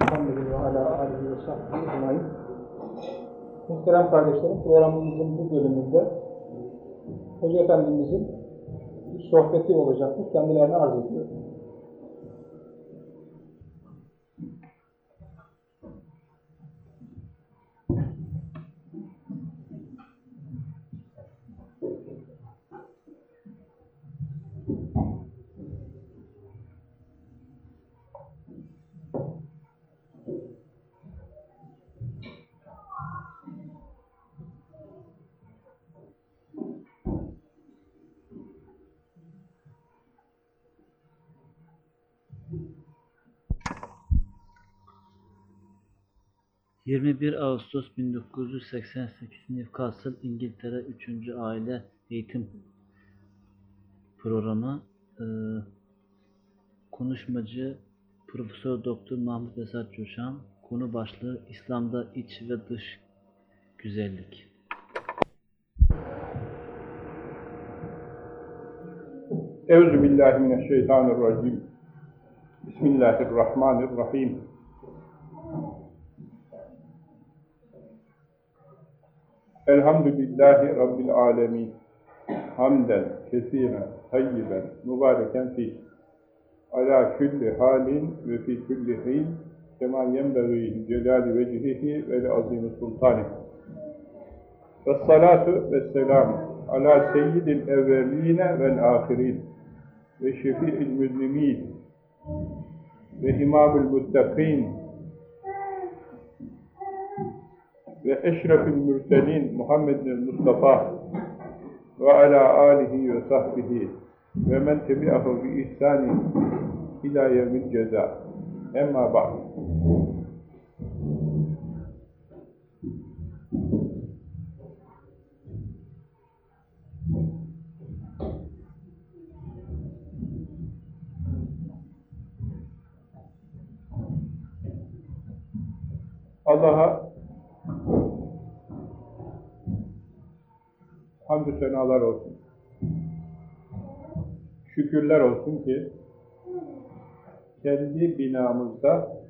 Muhammed'in ala alihi ve sahbihi. Muhterem kardeşlerim, programımızın bu bölümünde Hoca Efendimizin sohbeti olacaktır. Kendilerine arz ediyorum. ...21 Ağustos 1988 Newcastle, İngiltere 3. Aile Eğitim Programı eee, Konuşmacı Profesör Doktor Mahmut Esat Coşan Konu başlığı İslam'da iç ve dış güzellik Euzu billahi. Bismillahirrahmanirrahim. Elhamdülillahi Rabbil alemin. Hamden, kesiren, tayyiben, mübareken fi. Ala külli halin ve fi külli hin. Kema yenbeği celali vecihihi ve azim sultanih. Ve salatu ve selamu ala seyyidil evveline vel ahirin ve şefi'il müzlimin ve imamül muttaqin ve eşrefil mürselin Muhammedin Mustafa ve ala alihi ve sahbihi ve men tebi'ahu bi ihsani ila yevmil ceza. Emma ba'd Allah'a hamdü senalar olsun. Şükürler olsun ki kendi binamızda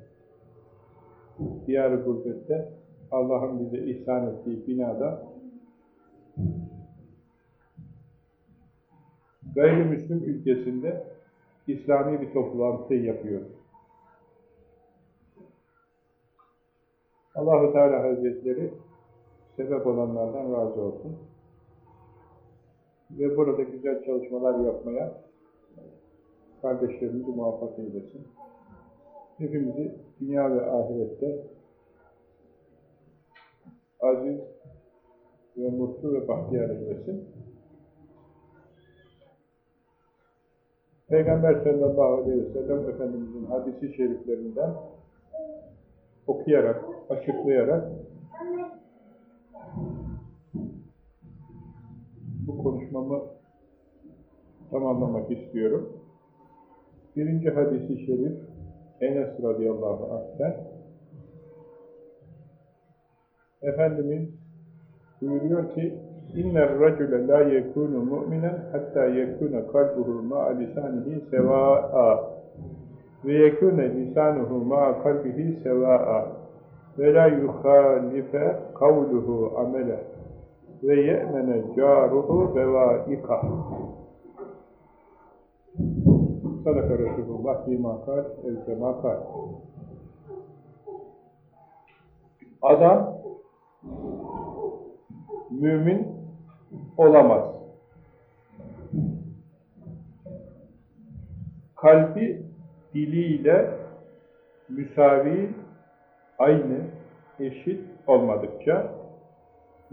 diyar-ı gurbette Allah'ın bize ihsan ettiği binada gayrimüslim ülkesinde İslami bir toplantı yapıyoruz. Allahu Teala Hazretleri sebep olanlardan razı olsun. Ve burada güzel çalışmalar yapmaya kardeşlerimizi muvaffak eylesin. Hepimizi dünya ve ahirette aziz ve mutlu ve bahtiyar eylesin. Peygamber sallallahu aleyhi ve sellem Efendimizin hadisi şeriflerinden okuyarak, açıklayarak konuşmamı tamamlamak istiyorum. Birinci hadisi şerif Enes radıyallahu anh'ten Efendimiz buyuruyor ki İnner racule la yekunu mu'minen hatta yekuna kalbuhu ma'a lisanihi seva'a. Ve yekune lisanuhu ma'a kalbihi seva'a. Ve la yuhalife kavluhu ve ye'mene caruhu bevaika. Sadaka Resulullah bima kal evkema kal adam mümin olamaz. Kalbi diliyle müsavi, aynı, eşit olmadıkça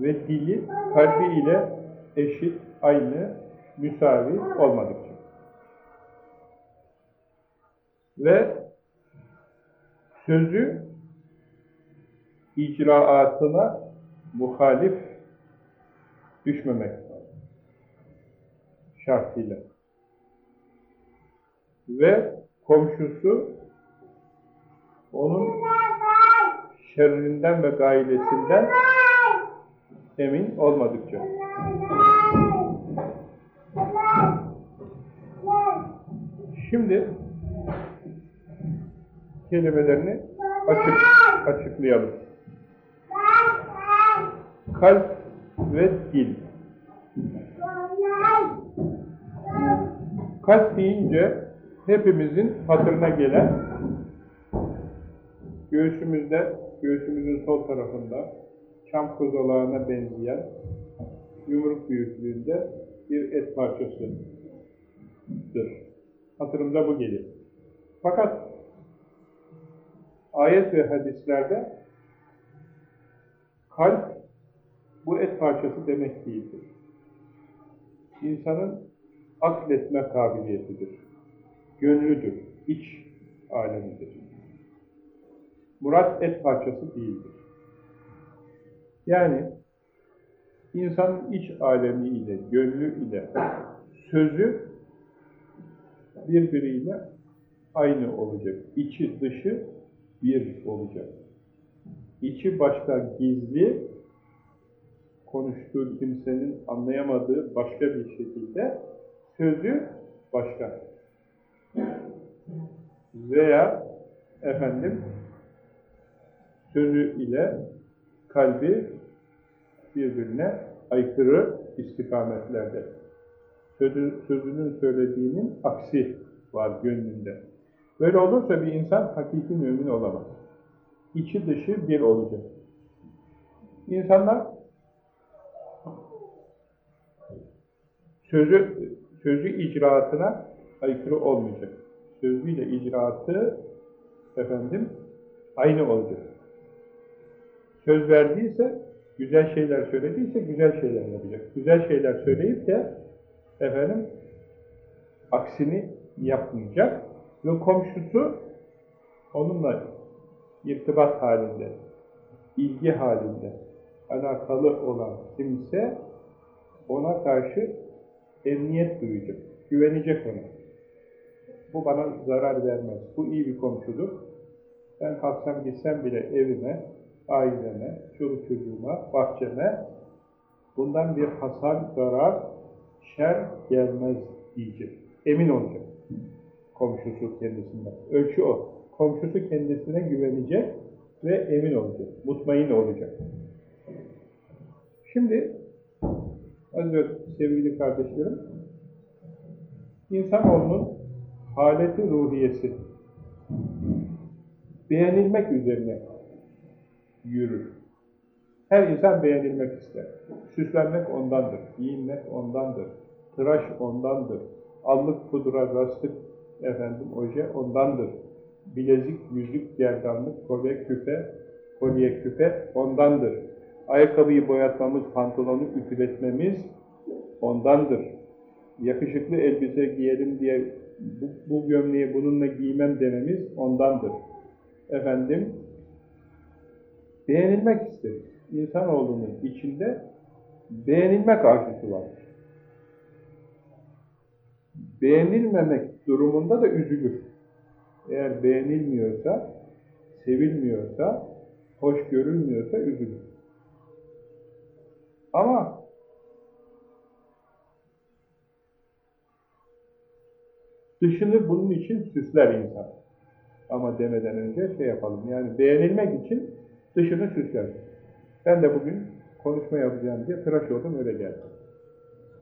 ve dili kalbi ile eşit, aynı, müsavi olmadıkça. Ve sözü icraatına muhalif düşmemek şartıyla. Ve komşusu onun şerrinden ve gailesinden emin olmadıkça. Şimdi kelimelerini açık, açıklayalım. Kalp ve dil. Kalp deyince hepimizin hatırına gelen göğsümüzde, göğsümüzün sol tarafında, çam kozalağına benzeyen yumruk büyüklüğünde bir et parçasıdır. Hatırımıza bu gelir. Fakat ayet ve hadislerde kalp bu et parçası demek değildir. İnsanın akletme kabiliyetidir. Gönlüdür, iç alemidir. Murat et parçası değildir. Yani insanın iç alemi ile, gönlü ile sözü birbiriyle aynı olacak. İçi dışı bir olacak. İçi başka gizli, konuştuğu kimsenin anlayamadığı başka bir şekilde, sözü başka. Veya efendim sözü ile kalbi birbirine aykırı istikametlerde. Sözü, sözünün söylediğinin aksi var gönlünde. Böyle olursa bir insan hakiki mümin olamaz. İçi dışı bir olacak. İnsanlar sözü, sözü icraatına aykırı olmayacak. Sözüyle icraatı efendim aynı olacak. Söz verdiyse, güzel şeyler söylediyse güzel şeyler yapacak. Güzel şeyler söyleyip de efendim aksini yapmayacak ve komşusu onunla irtibat halinde, ilgi halinde alakalı olan kimse ona karşı emniyet duyacak, güvenecek ona. Bu bana zarar vermez, bu iyi bir komşudur. Ben kalksam gitsem bile evime, aileme, çoluk çocuğuma, bahçeme bundan bir hasar, zarar, şer gelmez diyecek. Emin olacak komşusu kendisinden. Ölçü o. Komşusu kendisine güvenecek ve emin olacak. Mutmain olacak. Şimdi aziz sevgili kardeşlerim insanoğlunun haleti ruhiyesi beğenilmek üzerine yürür. Her insan beğenilmek ister. Süslenmek ondandır, giyinmek ondandır, tıraş ondandır, allık, pudra, rastlık, efendim, oje ondandır. Bilezik, yüzük, gerdanlık, kolye, küpe, kolye, küpe ondandır. Ayakkabıyı boyatmamız, pantolonu ütületmemiz ondandır. Yakışıklı elbise giyelim diye bu, bu gömleği bununla giymem dememiz ondandır. Efendim, beğenilmek isteriz. İnsanoğlunun içinde beğenilmek arzusu var. Beğenilmemek durumunda da üzülür. Eğer beğenilmiyorsa, sevilmiyorsa, hoş görülmüyorsa üzülür. Ama dışını bunun için süsler insan. Ama demeden önce şey yapalım, yani beğenilmek için dışını süsler. Ben de bugün konuşma yapacağım diye tıraş oldum, öyle geldim.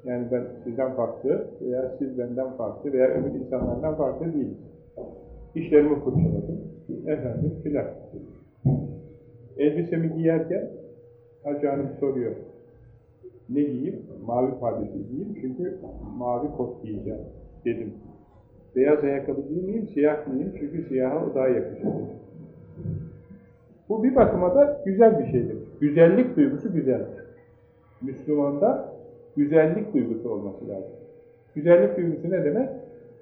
Yani ben sizden farklı veya siz benden farklı veya öbür insanlardan farklı değilim. İşlerimi fırçaladım, efendim filan. Elbisemi giyerken Hacı soruyor. Ne giyeyim? Mavi pardesi giyeyim çünkü mavi kot giyeceğim dedim. Beyaz ayakkabı giymeyeyim, siyah giyeyim çünkü siyaha o daha yakışır. Bu bir bakıma da güzel bir şeydir. Güzellik duygusu güzeldir. Müslümanda güzellik duygusu olması lazım. Güzellik duygusu ne demek?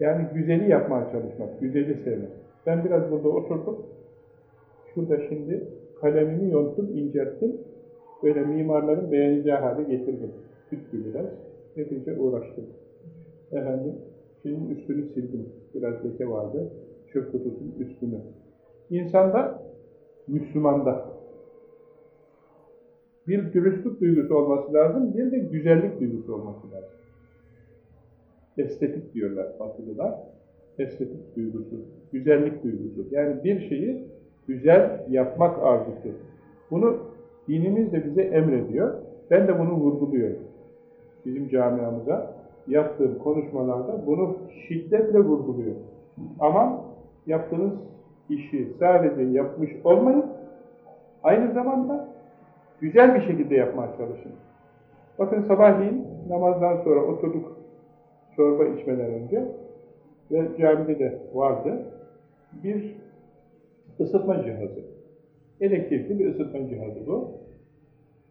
Yani güzeli yapmaya çalışmak, güzeli sevmek. Ben biraz burada oturdum. Şurada şimdi kalemimi yonttum, incelttim. Böyle mimarların beğeneceği hale getirdim. Sütlü biraz. Epeyce uğraştım. Efendim, şeyin üstünü sildim. Biraz leke vardı. Çöp kutusunun üstünü. İnsanda, Müslümanda bir dürüstlük duygusu olması lazım, bir de güzellik duygusu olması lazım. Estetik diyorlar Batılılar. estetik duygusu, güzellik duygusu. Yani bir şeyi güzel yapmak arzusu. Bunu dinimiz de bize emrediyor. Ben de bunu vurguluyorum. Bizim camiamıza yaptığım konuşmalarda bunu şiddetle vurguluyorum. Ama yaptığınız işi sadece yapmış olmayın, aynı zamanda güzel bir şekilde yapmaya çalışın. Bakın sabahleyin namazdan sonra oturduk çorba içmeden önce ve camide de vardı bir ısıtma cihazı. Elektrikli bir ısıtma cihazı bu.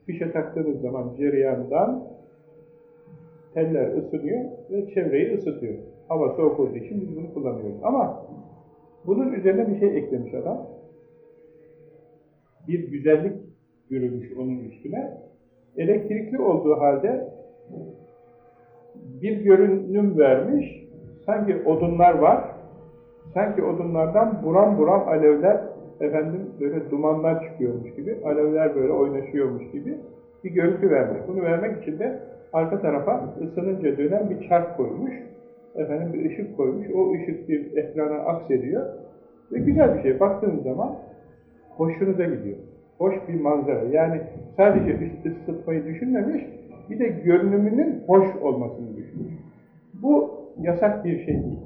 Fişe taktığınız zaman cereyandan teller ısınıyor ve çevreyi ısıtıyor. Hava soğuk olduğu için biz bunu kullanıyoruz. Ama bunun üzerine bir şey eklemiş adam. Bir güzellik yürümüş onun üstüne. Elektrikli olduğu halde bir görünüm vermiş. Sanki odunlar var. Sanki odunlardan buram buram alevler, efendim böyle dumanlar çıkıyormuş gibi, alevler böyle oynaşıyormuş gibi bir görüntü vermiş. Bunu vermek için de arka tarafa ısınınca dönen bir çark koymuş. Efendim bir ışık koymuş. O ışık bir ekrana aksediyor. Ve güzel bir şey. Baktığınız zaman hoşunuza gidiyor. Hoş bir manzara. Yani sadece ısıtmayı düşünmemiş, bir de görünümünün hoş olmasını düşünmüş. Bu yasak bir şey değil.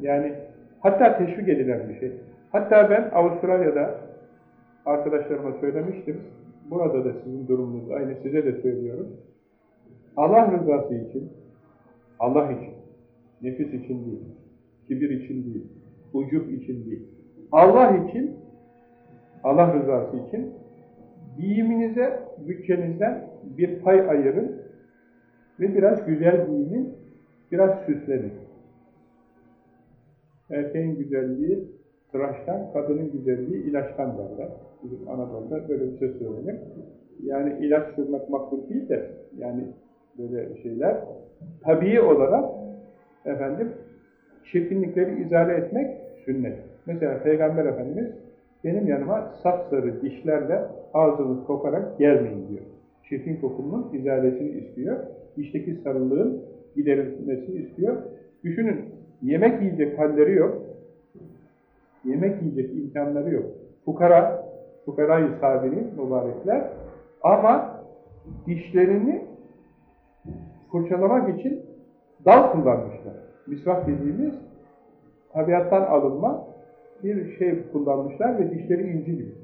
Yani hatta teşvik edilen bir şey. Hatta ben Avustralya'da arkadaşlarıma söylemiştim. Burada da sizin durumunuz aynı size de söylüyorum. Allah rızası için, Allah için, nefis için değil, kibir için değil, ucup için değil. Allah için, Allah rızası için giyiminize, bütçenizden bir pay ayırın ve biraz güzel giyinin, biraz süslenin. Erkeğin güzelliği tıraştan, kadının güzelliği ilaçtan derler. Bizim Anadolu'da böyle bir söz söylenir. Yani ilaç sürmek makbul değil de, yani böyle şeyler, tabii olarak efendim, çirkinlikleri izale etmek sünnet. Mesela Peygamber Efendimiz benim yanıma sapsarı dişlerle ağzınız kokarak gelmeyin diyor. Çirkin kokunun izalesini istiyor. Dişteki sarılığın giderilmesini istiyor. Düşünün, yemek yiyecek halleri yok. Yemek yiyecek imkanları yok. Fukara, fukarayı sabiri mübarekler ama dişlerini fırçalamak için dal kullanmışlar. Misvak dediğimiz tabiattan alınma bir şey kullanmışlar ve dişleri inci gibi.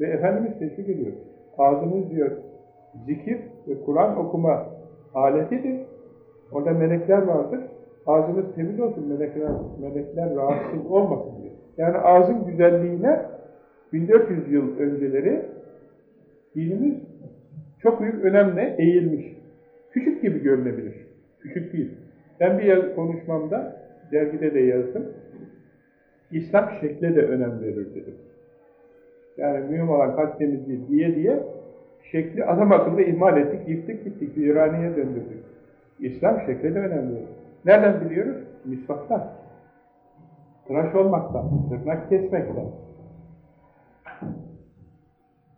Ve Efendimiz teşvik ediyor. Ağzınız diyor zikir ve Kur'an okuma aletidir. Orada melekler vardır. Ağzınız temiz olsun, melekler, melekler rahatsız olmasın diyor. Yani ağzın güzelliğine 1400 yıl önceleri dinimiz çok büyük önemle eğilmiş. Küçük gibi görünebilir. Küçük değil. Ben bir yer konuşmamda, dergide de yazdım. İslam şekle de önem verir dedim. Yani mühim olan kalp temizliği diye diye şekli adam akıllı ihmal ettik, yıktık gittik, viraniye döndürdük. İslam şekle de önem verir. Nereden biliyoruz? Misvaktan. Tıraş olmaktan, tırnak kesmekten.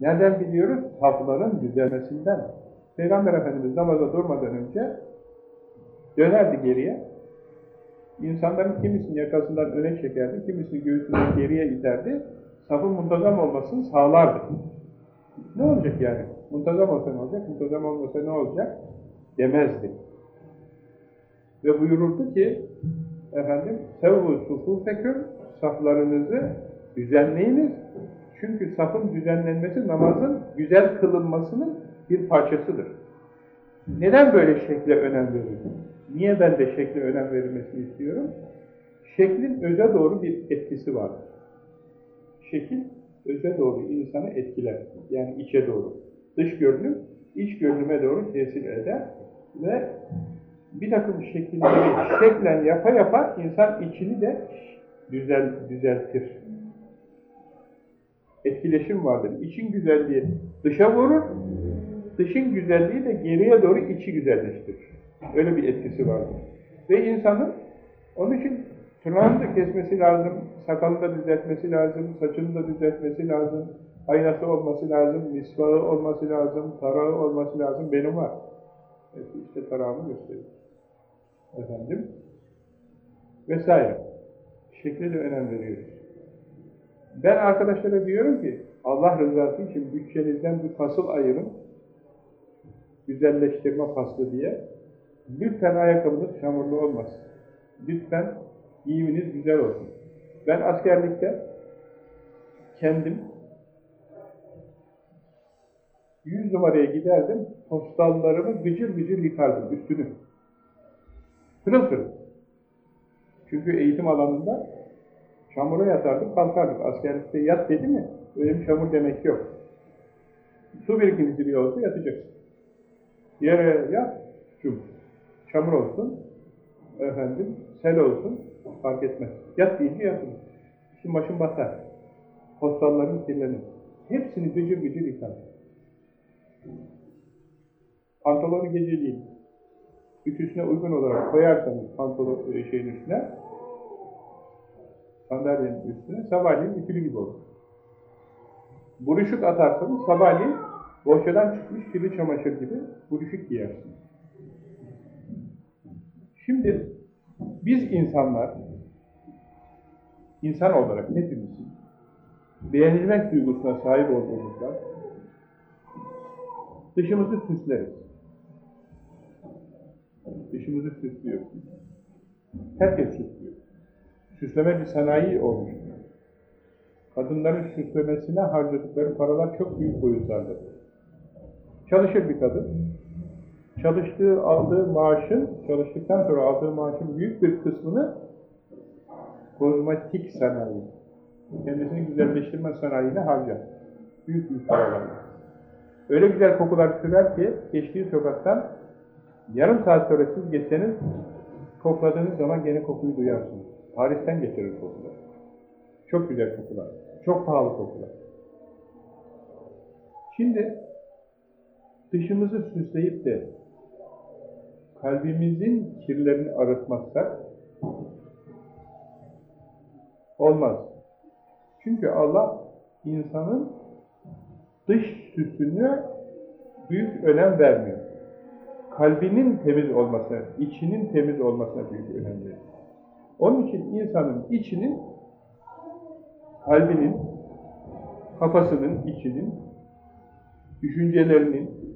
Nereden biliyoruz? Safların düzelmesinden. Peygamber Efendimiz namaza durmadan önce dönerdi geriye. İnsanların kimisini yakasından öne çekerdi, kimisini göğsünden geriye iterdi. Safın muntazam olmasını sağlardı. Ne olacak yani? Muntazam olsa ne olacak, muntazam olmasa ne olacak? Demezdi. Ve buyururdu ki, efendim, sevvu sufufeküm, saflarınızı düzenleyiniz. Çünkü safın düzenlenmesi namazın güzel kılınmasının bir parçasıdır. Neden böyle şekle önem veriyorum? Niye ben de şekle önem verilmesini istiyorum? Şeklin öze doğru bir etkisi vardır. Şekil öze doğru insanı etkiler. Yani içe doğru. Dış görünüm, iç görünüme doğru tesir eder ve bir takım şekilleri şeklen yapa yapa insan içini de düzel, düzeltir. Etkileşim vardır. İçin güzelliği dışa vurur, dışın güzelliği de geriye doğru içi güzelleştirir. Öyle bir etkisi vardır. Ve insanın onun için tırnağını da kesmesi lazım, sakalını da düzeltmesi lazım, saçını da düzeltmesi lazım, aynası olması lazım, misvağı olması lazım, tarağı olması lazım. Benim var. İşte tarağımı gösteriyor. Efendim. Vesaire. Şekle de önem veriyoruz. Ben arkadaşlara diyorum ki, Allah rızası için bütçenizden bir fasıl ayırın, güzelleştirme faslı diye. Lütfen ayakkabınız çamurlu olmasın. Lütfen giyiminiz güzel olsun. Ben askerlikte kendim 100 numaraya giderdim, postallarımı gıcır gıcır yıkardım üstünü. Pırıl pırıl. Çünkü eğitim alanında çamura yatardık, kalkardık. Askerlikte yat dedi mi, öyle bir çamur demek yok. Su birikintisi bile olsa yatacaksın. Yere yat, cum. Çamur olsun, efendim, sel olsun, fark etmez. Yat deyince yatın. Şimdi başın batar. Postalların kirlenir. Hepsini gıcır gıcır yıkar. Pantolonu geceliğin ütüsüne uygun olarak koyarsanız pantolon e, şeyin üstüne, sandalyenin üstüne, sabahleyin ütülü gibi olur. Buruşuk atarsanız sabahleyin bohçadan çıkmış kirli çamaşır gibi buruşuk giyersiniz. Şimdi biz insanlar, insan olarak hepimizin beğenilmek duygusuna sahip olduğumuzda dışımızı süsleriz. Dışımızı süslüyor. Herkes süslüyor. Süsleme bir sanayi olmuş. Kadınların süslemesine harcadıkları paralar çok büyük boyutlarda. Çalışır bir kadın. Çalıştığı, aldığı maaşın, çalıştıktan sonra aldığı maaşın büyük bir kısmını kozmetik sanayi, kendisini güzelleştirme sanayine harcar. Büyük büyük paralarla. Öyle güzel kokular sürer ki, geçtiği sokaktan yarım saat sonra siz geçseniz, kokladığınız zaman gene kokuyu duyarsınız. Paris'ten getirir kokular. Çok güzel kokular. Çok pahalı kokular. Şimdi dışımızı süsleyip de kalbimizin kirlerini arıtmazsak olmaz. Çünkü Allah insanın dış süsüne büyük önem vermiyor. Kalbinin temiz olmasına, içinin temiz olmasına büyük önem veriyor. Onun için insanın içinin, kalbinin, kafasının, içinin, düşüncelerinin,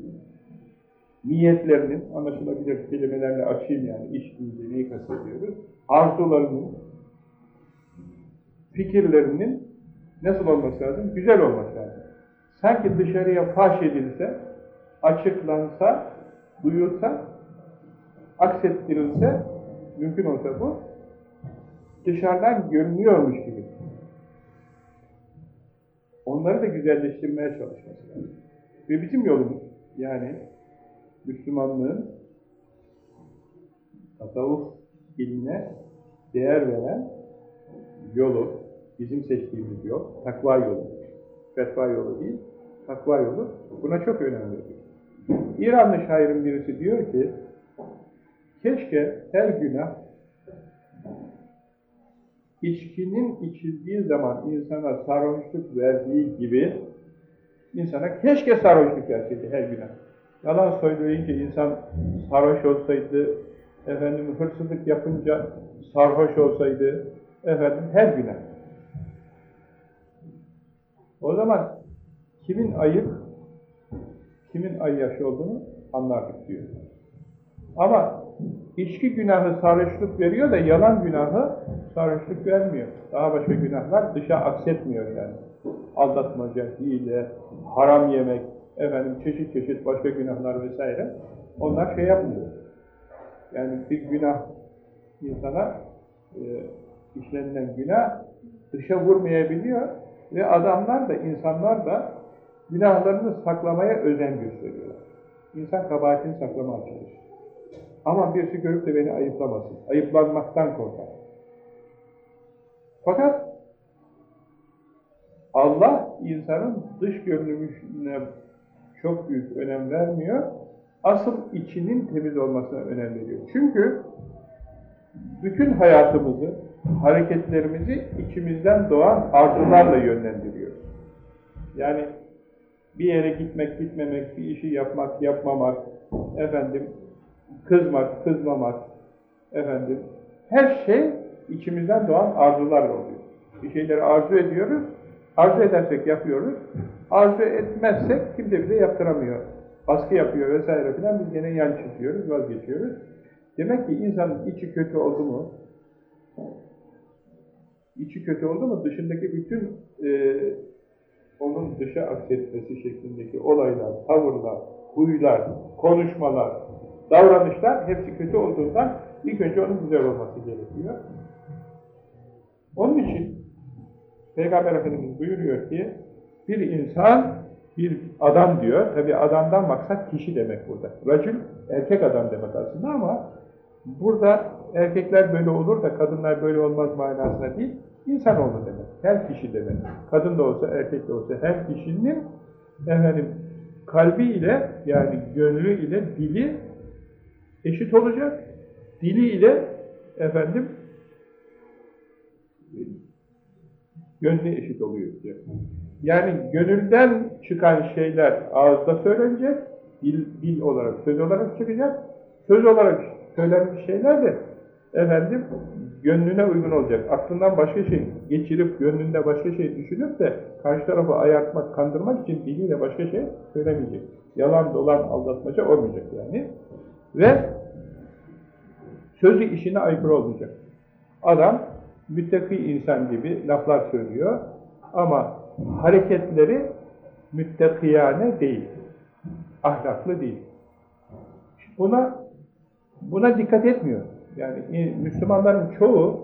niyetlerinin, anlaşılabilir kelimelerle açayım yani, deyince neyi kastediyoruz? Arzularının, fikirlerinin nasıl olması lazım? Güzel olması lazım. Sanki dışarıya faş edilse, açıklansa, duyulsa, aksettirilse, mümkün olsa bu, dışarıdan görünüyormuş gibi. Onları da güzelleştirmeye çalışması lazım. Ve bizim yolumuz, yani Müslümanlığın tasavvuf ilmine değer veren yolu, bizim seçtiğimiz yol, takva yolu. Fetva yolu değil, takva yolu. Buna çok önem veriyor. İranlı şairin birisi diyor ki, keşke her günah içkinin içildiği zaman insana sarhoşluk verdiği gibi insana keşke sarhoşluk verseydi her günah. Yalan söyleyince insan sarhoş olsaydı, efendim hırsızlık yapınca sarhoş olsaydı, efendim her günah. O zaman kimin ayıp, kimin ayyaş olduğunu anlardık diyor. Ama içki günahı sarhoşluk veriyor da yalan günahı sarhoşluk vermiyor. Daha başka günahlar dışa aksetmiyor yani. Aldatmaca, hile, haram yemek, efendim çeşit çeşit başka günahlar vesaire. Onlar şey yapmıyor. Yani bir günah insana e, işlenilen günah dışa vurmayabiliyor ve adamlar da insanlar da günahlarını saklamaya özen gösteriyorlar. İnsan kabahatini saklamaya çalışır. Ama birisi görüp de beni ayıplamasın. Ayıplanmaktan korkar. Fakat Allah insanın dış görünümüne çok büyük önem vermiyor. Asıl içinin temiz olmasına önem veriyor. Çünkü bütün hayatımızı, hareketlerimizi içimizden doğan arzularla yönlendiriyor. Yani bir yere gitmek, gitmemek, bir işi yapmak, yapmamak, efendim kızmak, kızmamak, efendim her şey içimizden doğan arzular oluyor. Bir şeyleri arzu ediyoruz, arzu edersek yapıyoruz, arzu etmezsek kimse bize yaptıramıyor. Baskı yapıyor vesaire filan, biz gene yan çiziyoruz, vazgeçiyoruz. Demek ki insanın içi kötü oldu mu, içi kötü oldu mu dışındaki bütün e, onun dışa aksetmesi şeklindeki olaylar, tavırlar, huylar, konuşmalar, davranışlar hepsi kötü olduğundan ilk önce onun güzel olması gerekiyor. Onun için Peygamber Efendimiz buyuruyor ki bir insan bir adam diyor. Tabi adamdan maksat kişi demek burada. Racül erkek adam demek aslında ama burada erkekler böyle olur da kadınlar böyle olmaz manasına değil. İnsanoğlu demek. Her kişi demek. Kadın da olsa, erkek de olsa her kişinin efendim kalbi ile yani gönlü ile dili eşit olacak. Dili ile efendim gönlü eşit oluyor diyor. Yani gönülden çıkan şeyler ağızda söylenecek, dil, dil olarak, söz olarak çıkacak. Söz olarak söylenmiş şeyler de efendim gönlüne uygun olacak. Aklından başka şey geçirip gönlünde başka şey düşünüp de karşı tarafı ayartmak, kandırmak için diliyle başka şey söylemeyecek. Yalan, dolan, aldatmaca olmayacak yani. Ve sözü işine aykırı olmayacak. Adam müttaki insan gibi laflar söylüyor ama hareketleri müttakiyane değil. Ahlaklı değil. Buna buna dikkat etmiyor. Yani Müslümanların çoğu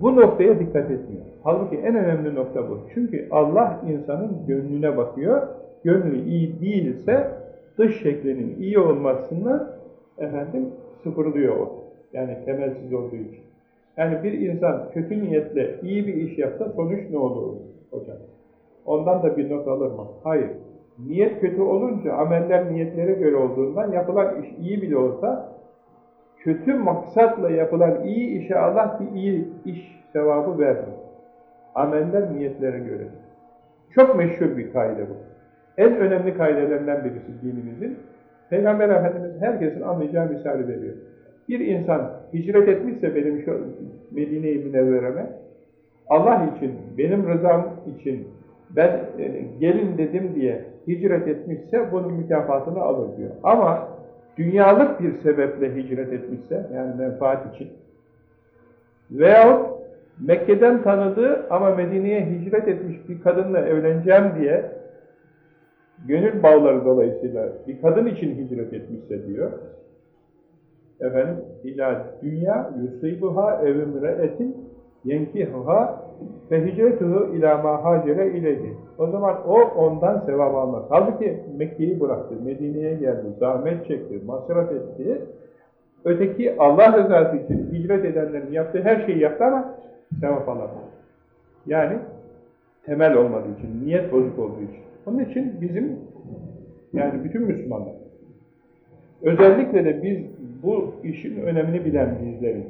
bu noktaya dikkat etmiyor. Halbuki en önemli nokta bu. Çünkü Allah insanın gönlüne bakıyor. Gönlü iyi değilse dış şeklinin iyi olmasını efendim sıfırlıyor o. Yani temelsiz olduğu için. Yani bir insan kötü niyetle iyi bir iş yapsa sonuç ne olur hocam? Ondan da bir not alır mı? Hayır. Niyet kötü olunca ameller niyetlere göre olduğundan yapılan iş iyi bile olsa kötü maksatla yapılan iyi işe Allah bir iyi iş sevabı vermiyor. Ameller niyetlere göre. Çok meşhur bir kaide bu. En önemli kaidelerinden birisi dinimizin. Peygamber Efendimiz herkesin anlayacağı misali veriyor. Bir insan hicret etmişse benim şu Medine-i Münevvere'me Allah için, benim rızam için ben e, gelin dedim diye hicret etmişse bunun mükafatını alır diyor. Ama dünyalık bir sebeple hicret etmişse, yani menfaat için veyahut Mekke'den tanıdığı ama Medine'ye hicret etmiş bir kadınla evleneceğim diye gönül bağları dolayısıyla bir kadın için hicret etmişse diyor, efendim, ila dünya yusibuha evimre'etin yenkihuha ve hicretuhu ila ma hacere. O zaman o ondan sevap almaz. Halbuki Mekke'yi bıraktı, Medine'ye geldi, zahmet çekti, masraf etti. Öteki Allah rızası için hicret edenlerin yaptığı her şeyi yaptı ama sevap alamaz. Yani temel olmadığı için, niyet bozuk olduğu için. Onun için bizim, yani bütün Müslümanlar, özellikle de biz bu işin önemini bilen bizlerin,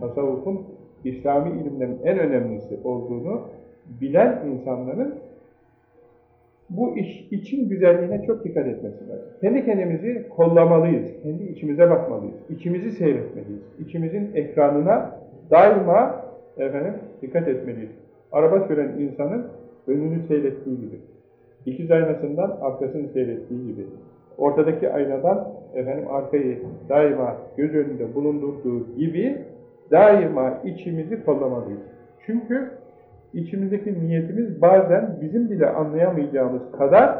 tasavvufun İslami ilimlerin en önemlisi olduğunu bilen insanların bu iş için güzelliğine çok dikkat etmesi lazım. Kendi kendimizi kollamalıyız, kendi içimize bakmalıyız, içimizi seyretmeliyiz, içimizin ekranına daima efendim, dikkat etmeliyiz. Araba süren insanın önünü seyrettiği gibi, dikiz aynasından arkasını seyrettiği gibi, ortadaki aynadan efendim arkayı daima göz önünde bulundurduğu gibi daima içimizi kollamalıyız. Çünkü içimizdeki niyetimiz bazen bizim bile anlayamayacağımız kadar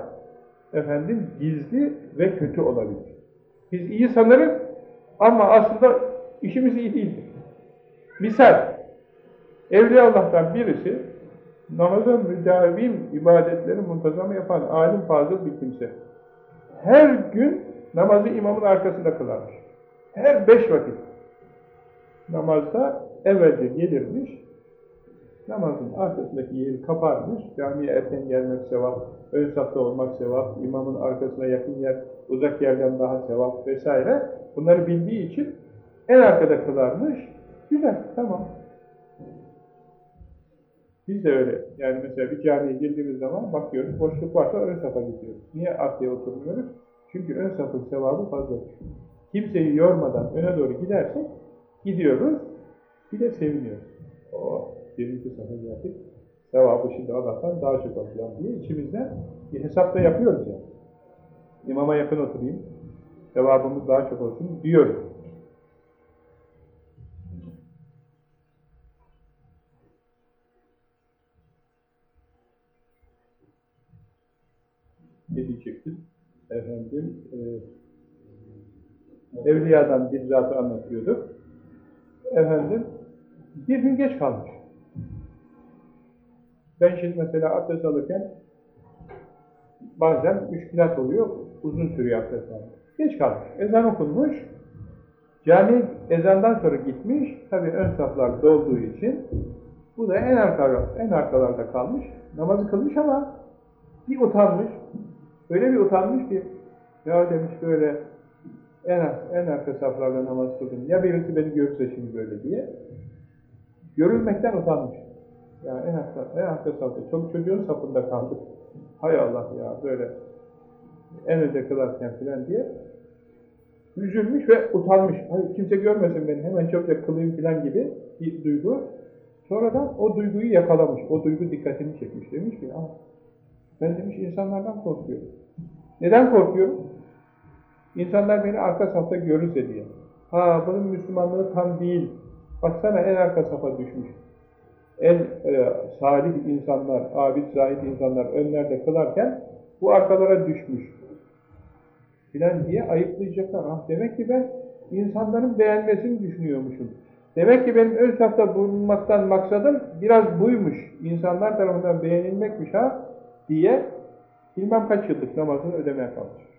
efendim gizli ve kötü olabilir. Biz iyi sanırız ama aslında işimiz iyi değildir. Misal, Evliya Allah'tan birisi namaza müdavim ibadetleri muntazam yapan alim fazıl bir kimse. Her gün namazı imamın arkasında kılarmış. Her beş vakit namazda evvelce gelirmiş, namazın arkasındaki yeri kaparmış, camiye erken gelmek sevap, ön safta olmak sevap, imamın arkasına yakın yer, uzak yerden daha sevap vesaire. Bunları bildiği için en arkada kılarmış, güzel, tamam. Biz de öyle. Yani mesela bir camiye girdiğimiz zaman bakıyoruz, boşluk varsa ön safa gidiyoruz. Niye arkaya oturmuyoruz? Çünkü ön safın sevabı fazladır. Kimseyi yormadan öne doğru gidersek gidiyoruz. Bir de seviniyoruz. O birinci safa geldik. Sevabı şimdi Allah'tan daha çok alacağım diye içimizden bir hesap da yapıyoruz yani. İmama yakın oturayım, sevabımız daha çok olsun diyoruz. Ne diyecektim? Efendim, e, Evliya'dan bir zatı anlatıyorduk. Efendim, bir gün geç kalmış. Ben şimdi mesela abdest alırken bazen müşkilat oluyor, uzun sürüyor abdest almak. Geç kalmış. Ezan okunmuş, cami ezandan sonra gitmiş, tabii ön saflar dolduğu için bu da en, arka, en arkalarda kalmış, namazı kılmış ama bir utanmış, öyle bir utanmış ki, ya demiş böyle en, en arka saflarda namaz kıldım, ya birisi beni görürse şimdi böyle diye, görülmekten utanmış. Ya en arka, en arka safta, çok çocuğun safında kaldık. Hay Allah ya böyle en önde kılarken filan diye üzülmüş ve utanmış. Hani kimse görmesin beni hemen çabuk kılayım filan gibi bir duygu. Sonradan o duyguyu yakalamış. O duygu dikkatini çekmiş. Demiş ki Aa, ben demiş insanlardan korkuyorum. Neden korkuyorum? İnsanlar beni arka safta görürse diye. Ha bunun Müslümanlığı tam değil. Baksana en arka safa düşmüş. En e, salih insanlar, abid, zahid insanlar önlerde kılarken bu arkalara düşmüş. Filan diye ayıplayacaklar. Ah, demek ki ben insanların beğenmesini düşünüyormuşum. Demek ki benim ön safta bulunmaktan maksadım biraz buymuş. İnsanlar tarafından beğenilmekmiş ha diye bilmem kaç yıllık namazını ödemeye kalmış.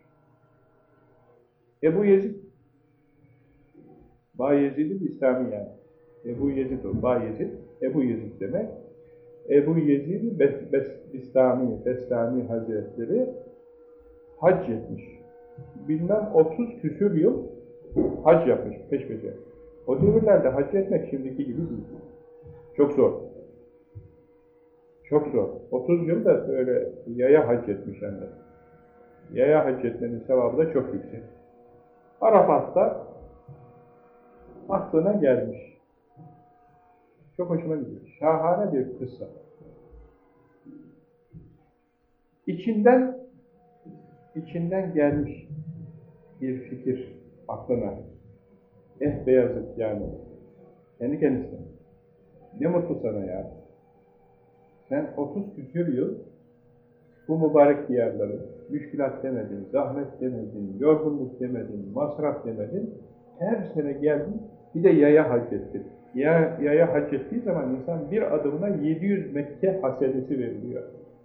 Ebu Yezid Bayezid'in İslami yani. Ebu Yezid o. Bayezid. Ebu Yezid demek. Ebu Yezid Bes, Bes, Bestami Hazretleri hac etmiş. Bilmem 30 küsür yıl hac yapmış peş peşe. O devirlerde hac etmek şimdiki gibi değil. Çok zor. Çok zor. 30 yıl da öyle yaya hac etmiş hem de. Yaya hac etmenin sevabı da çok yüksek. Arafat'ta aklına gelmiş. Çok hoşuma gidiyor. Şahane bir kıssa. İçinden içinden gelmiş bir fikir aklına. Eh Beyazıt yani. Kendi kendisine. Ne mutlu sana ya. Sen 30 küsür yıl bu mübarek diyarları müşkilat demedin, zahmet demedin, yorgunluk demedin, masraf demedin. Her sene geldin, bir de yaya hac ettin. Ya, yaya hac ettiği zaman insan bir adımına 700 Mekke hasenesi veriliyor.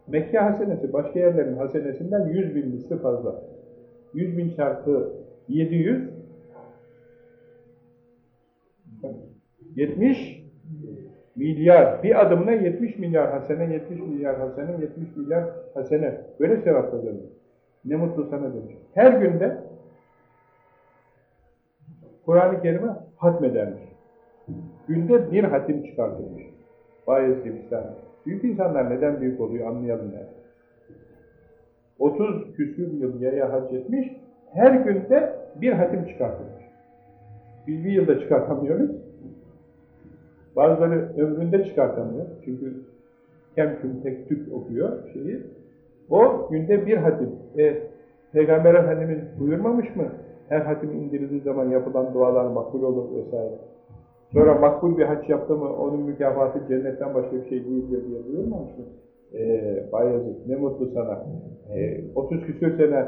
Mekke hasenesi başka yerlerin hasenesinden 100 bin misli fazla. 100 bin çarpı 700 70 milyar. Bir adımına 70 milyar hasene, 70 milyar hasene, 70 milyar hasene. Böyle sevap kazanıyor. Ne mutlu sana demiş. Her günde Kur'an-ı Kerim'e hatmedermiş. Günde bir hatim çıkartılmış. Bayezid Bistami. Büyük insanlar neden büyük oluyor anlayalım yani. 30 küsür yıl yaya hac etmiş, her günde bir hatim çıkartılmış. Biz bir yılda çıkartamıyoruz. Bazıları ömründe çıkartamıyor. Çünkü kem küm tek tük okuyor şeyi. O günde bir hatim. E, Peygamber Efendimiz buyurmamış mı? Her hatim indirildiği zaman yapılan dualar makbul olur vesaire. Sonra makbul bir haç yaptı mı onun mükafatı cennetten başka bir şey değildir diye buyurmamış mı? Ee, Bayezid ne mutlu sana. Ee, 30 küsür sene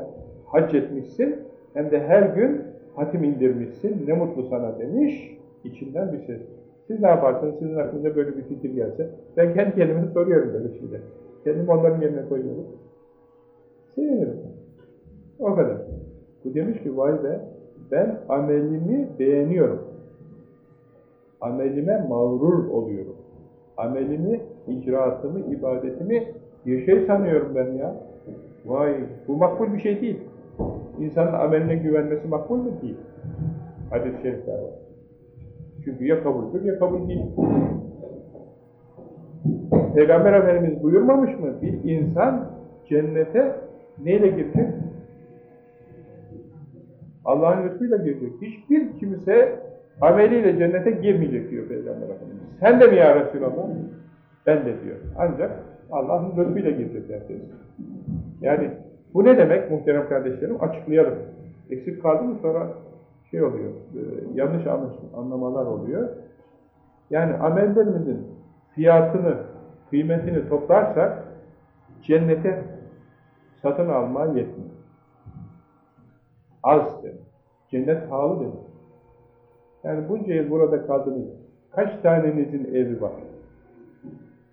hac etmişsin hem de her gün hatim indirmişsin. Ne mutlu sana demiş. içinden bir ses. Siz ne yaparsınız? Sizin aklınıza böyle bir fikir gelse. Ben kendi kendime soruyorum böyle şeyler. Kendimi onların yerine koyuyorum. Sevinirim. O kadar. Bu demiş ki vay be ben amelimi beğeniyorum. Amelime mağrur oluyorum. Amelimi, icraatımı, ibadetimi bir şey sanıyorum ben ya. Vay bu makbul bir şey değil. İnsanın ameline güvenmesi makbul mu değil? Hadis-i şerifler var. Çünkü ya kabuldür ya kabul değil. Peygamber Efendimiz buyurmamış mı? Bir insan cennete neyle girecek? Allah'ın lütfuyla girecek. Hiçbir kimse Ameliyle cennete girmeyecek diyor Peygamber Efendimiz. Sen de mi ya Resulallah? Ben de diyor. Ancak Allah'ın lütfuyla girecek herkes. Yani bu ne demek muhterem kardeşlerim? Açıklayalım. Eksik kaldı mı sonra şey oluyor, e, yanlış anlamalar oluyor. Yani amellerimizin fiyatını, kıymetini toplarsak cennete satın alma yetmiyor. Az demek. Cennet pahalı demek. Yani bunca yıl burada kaldınız. Kaç tanenizin evi var?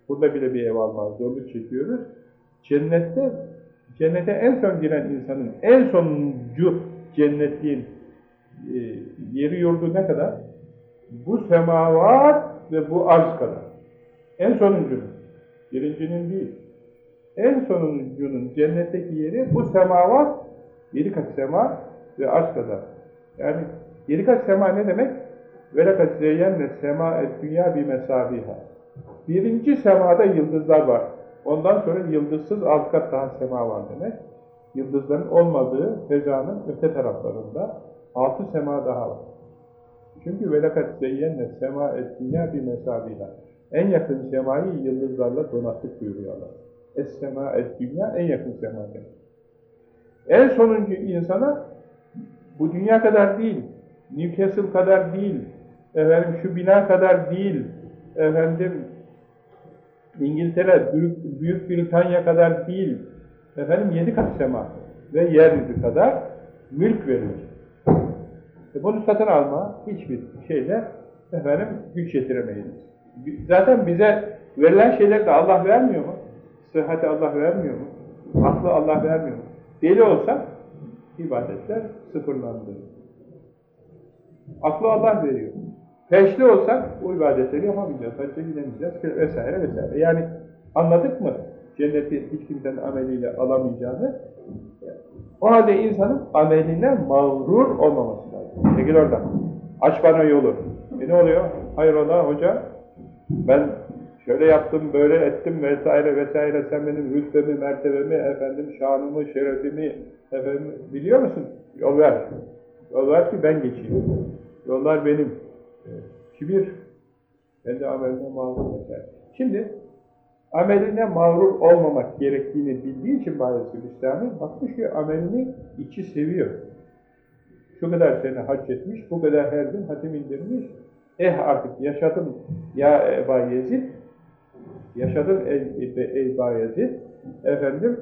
Burada bile bir ev almaz, zorluk çekiyoruz. Cennette, cennete en son giren insanın en sonuncu cennetliğin e, yeri yurdu ne kadar? Bu semavat ve bu arz kadar. En sonuncunun, birincinin değil. En sonuncunun cennetteki yeri bu semavat, yedi kat sema ve arz kadar. Yani yedi kat sema ne demek? وَلَقَدْ زَيَّنَّ سَمَاءَ الدُّنْيَا بِمَسَابِهَا Birinci semada yıldızlar var. Ondan sonra yıldızsız alt kat daha sema var demek. Yıldızların olmadığı fezanın öte taraflarında altı sema daha var. Çünkü velakat zeyyenne sema et dünya bir mesabiha. En yakın semayı yıldızlarla donattık buyuruyorlar. Es sema et dünya en yakın sema demek. En sonuncu insana bu dünya kadar değil, Newcastle kadar değil, efendim şu bina kadar değil, efendim İngiltere, Büyük, Büyük Britanya kadar değil, efendim yedi kat sema ve yeryüzü kadar mülk verilir. E bunu satın alma hiçbir şeyle efendim güç yetiremeyiz. Zaten bize verilen şeyleri de Allah vermiyor mu? Sıhhati Allah vermiyor mu? Aklı Allah vermiyor mu? Deli olsak ibadetler sıfırlandı. Aklı Allah veriyor. Peşli olsak o ibadetleri yapamayacağız, hacca gidemeyeceğiz vesaire vesaire. Yani anladık mı cenneti hiç kimsenin ameliyle alamayacağını? O halde insanın ameline mağrur olmaması lazım. Çekil oradan. Aç bana yolu. E ne oluyor? Hayrola hoca? Ben şöyle yaptım, böyle ettim vesaire vesaire. Sen benim rütbemi, mertebemi, efendim şanımı, şerefimi efendim biliyor musun? Yol ver. Yol ver ki ben geçeyim. Yollar benim. Kibir. Ben de ameline mağrur vesaire. Şimdi ameline mağrur olmamak gerektiğini bildiği için Bayezid İslami bakmış ki amelini içi seviyor. Şu kadar sene hac etmiş, bu kadar her gün hatim indirmiş. Eh artık yaşadım ya Eba Yezid, yaşadım ey, ey Bayezid, efendim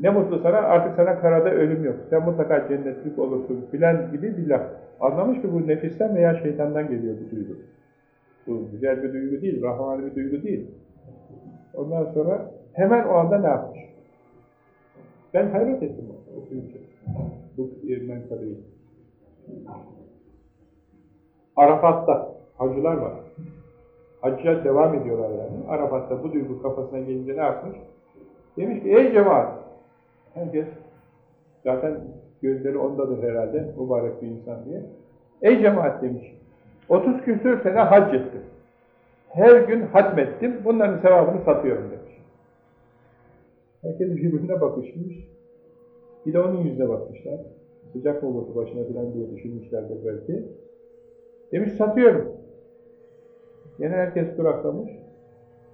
ne mutlu sana, artık sana karada ölüm yok. Sen mutlaka cennetlik olursun filan gibi bir laf. Anlamış ki bu nefisten veya şeytandan geliyor bu duygu. Bu güzel bir duygu değil, rahmani bir duygu değil. Ondan sonra hemen o anda ne yapmış? Ben hayret ettim okuyunca bu menkabeyi. Arafat'ta hacılar var. Hacca devam ediyorlar yani. Arafat'ta bu duygu kafasına gelince ne yapmış? Demiş ki ey cemaat! Herkes zaten gözleri ondadır herhalde mübarek bir insan diye. Ey cemaat demiş. 30 küsür sene hac ettim. Her gün hatmettim. Bunların sevabını satıyorum demiş. Herkes birbirine bakışmış. Bir de onun yüzüne bakmışlar. Sıcak mı olurdu başına filan diye düşünmüşlerdir belki. Demiş satıyorum. Yine herkes duraklamış.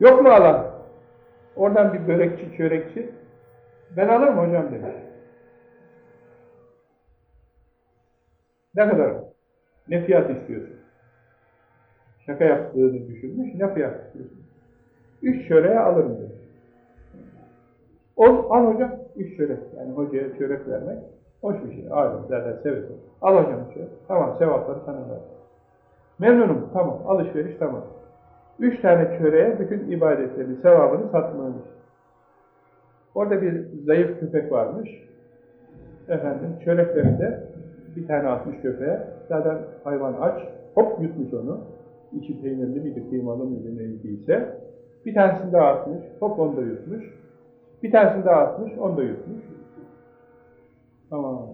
Yok mu alan? Oradan bir börekçi, çörekçi. Ben alırım hocam demiş. Ne kadar? Ne fiyat istiyorsun? Şaka yaptığını düşünmüş. Ne fiyat istiyorsun? Üç çöreğe alırım demiş. Ol, al hocam. Üç çörek. Yani hocaya çörek vermek hoş bir şey. Alim zaten seve Al hocam çörek. Tamam sevapları sana ver. Memnunum. Tamam. Alışveriş tamam. Üç tane çöreğe bütün ibadetlerini, sevabını satmış. Orada bir zayıf köpek varmış. Efendim çöreklerinde bir tane atmış köpeğe. Zaten hayvan aç. Hop yutmuş onu. İçi peynirli miydi, kıymalı mıydı neydiyse. Bir tanesini daha atmış. Hop onu da yutmuş. Bir tanesini daha atmış. Onu da yutmuş. Tamam.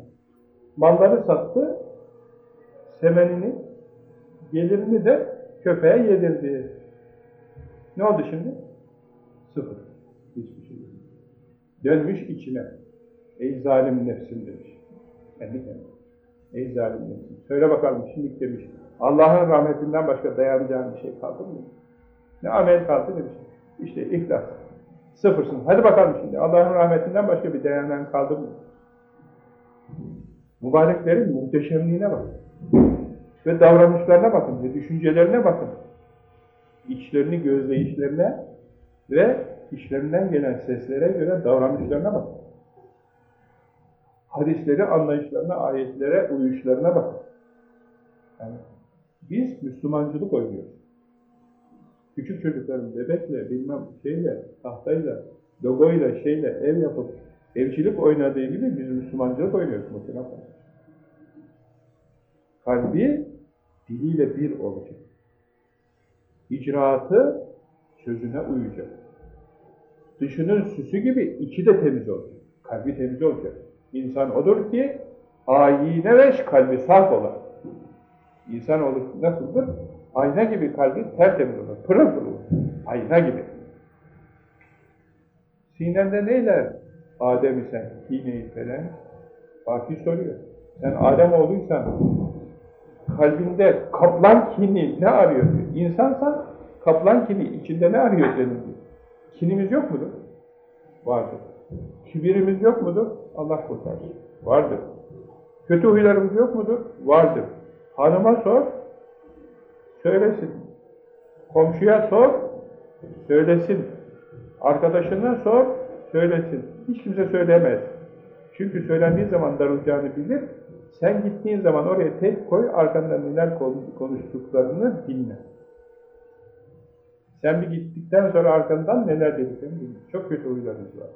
Malları sattı. Semenini, gelirini de köpeğe yedirdi. Ne oldu şimdi? Sıfır. Hiçbir şey yok. Dönmüş içine. Ey zalim nefsim demiş. Kendi kendine. Ey zalim nefsim. Söyle bakalım şimdi demiş. Allah'ın rahmetinden başka dayanacağın bir şey kaldı mı? Ne amel kaldı şey. İşte ihlas. Sıfırsın. Hadi bakalım şimdi. Allah'ın rahmetinden başka bir dayanan kaldı mı? Mübareklerin muhteşemliğine bakın. Ve davranışlarına bakın. Ve düşüncelerine bakın. İçlerini, gözleyişlerine ve işlerinden gelen seslere göre davranışlarına bakın. Hadisleri, anlayışlarına, ayetlere, uyuşlarına bakın. Yani biz Müslümancılık oynuyoruz. Küçük çocukların bebekle, bilmem şeyle, tahtayla, logoyla, şeyle ev yapıp evcilik oynadığı gibi biz Müslümancılık oynuyoruz muhtemelen. Kalbi diliyle bir olacak. İcraatı sözüne uyacak. Dışının süsü gibi içi de temiz olacak. Kalbi temiz olacak. İnsan odur ki ayine ve kalbi saf olan. İnsanoğlu nasıldır? Ayna gibi kalbi tertemiz olur. Pırıl pırıl. Ayna gibi. Sinende neyler? Adem sen iğneyi falan. Fatih soruyor. Sen Adem olduysan kalbinde kaplan kini ne arıyor diyor. İnsansan kaplan kini içinde ne arıyor senin diyor. Kinimiz yok mudur? Vardır. Kibirimiz yok mudur? Allah kurtarsın. Vardır. Kötü huylarımız yok mudur? Vardır. Hanıma sor, söylesin. Komşuya sor, söylesin. Arkadaşına sor, söylesin. Hiç kimse söylemez. Çünkü söylendiği zaman darılacağını bilir. Sen gittiğin zaman oraya tek koy, arkandan neler konuştuklarını dinle. Sen bir gittikten sonra arkandan neler dediklerini dinle. Çok kötü huylarımız var.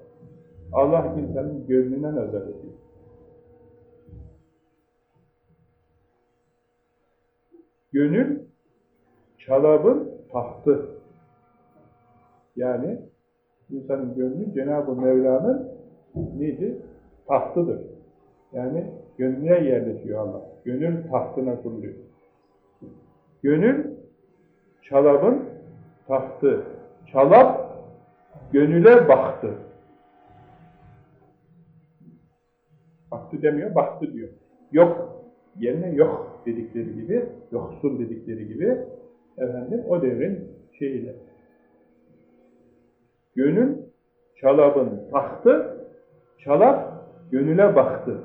Allah insanın gönlüne nazar ediyor. Gönül, çalabın tahtı. Yani insanın gönlü Cenab-ı Mevla'nın neydi? Tahtıdır. Yani gönlüne yerleşiyor Allah. Gönül tahtına kuruluyor. Gönül, çalabın tahtı. Çalap, gönüle baktı. Baktı demiyor, baktı diyor. Yok, yerine yok dedikleri gibi, yoksun dedikleri gibi, efendim o devrin şeyiyle. Gönül, çalabın tahtı, çalap, gönüle baktı.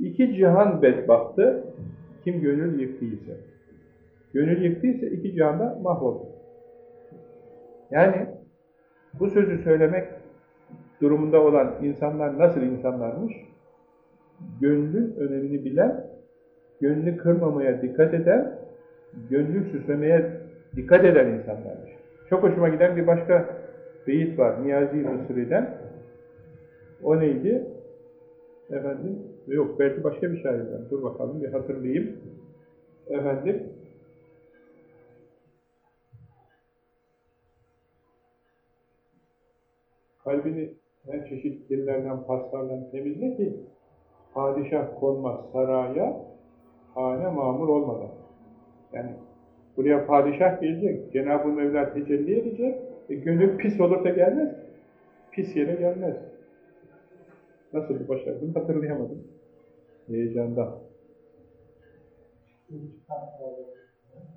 İki cihan bedbahtı, kim gönül yıktıysa. Gönül yıktıysa iki cihanda mahvoldu. Yani bu sözü söylemek durumunda olan insanlar nasıl insanlarmış? Gönlün önemini bilen, gönlü kırmamaya dikkat eden, gönlü süslemeye dikkat eden insanlarmış. Çok hoşuma giden bir başka beyit var, Niyazi Mısri'den. O neydi? Efendim, yok belki başka bir şairden. Dur bakalım bir hatırlayayım. Efendim, kalbini her çeşit kirlerden, paslardan temizle ki padişah konmaz saraya hane mamur olmadan. Yani buraya padişah gelecek, Cenab-ı Mevla tecelli edecek, e, gönül pis olursa gelmez. Pis yere gelmez. Nasıl başardım hatırlayamadım. Heyecandan.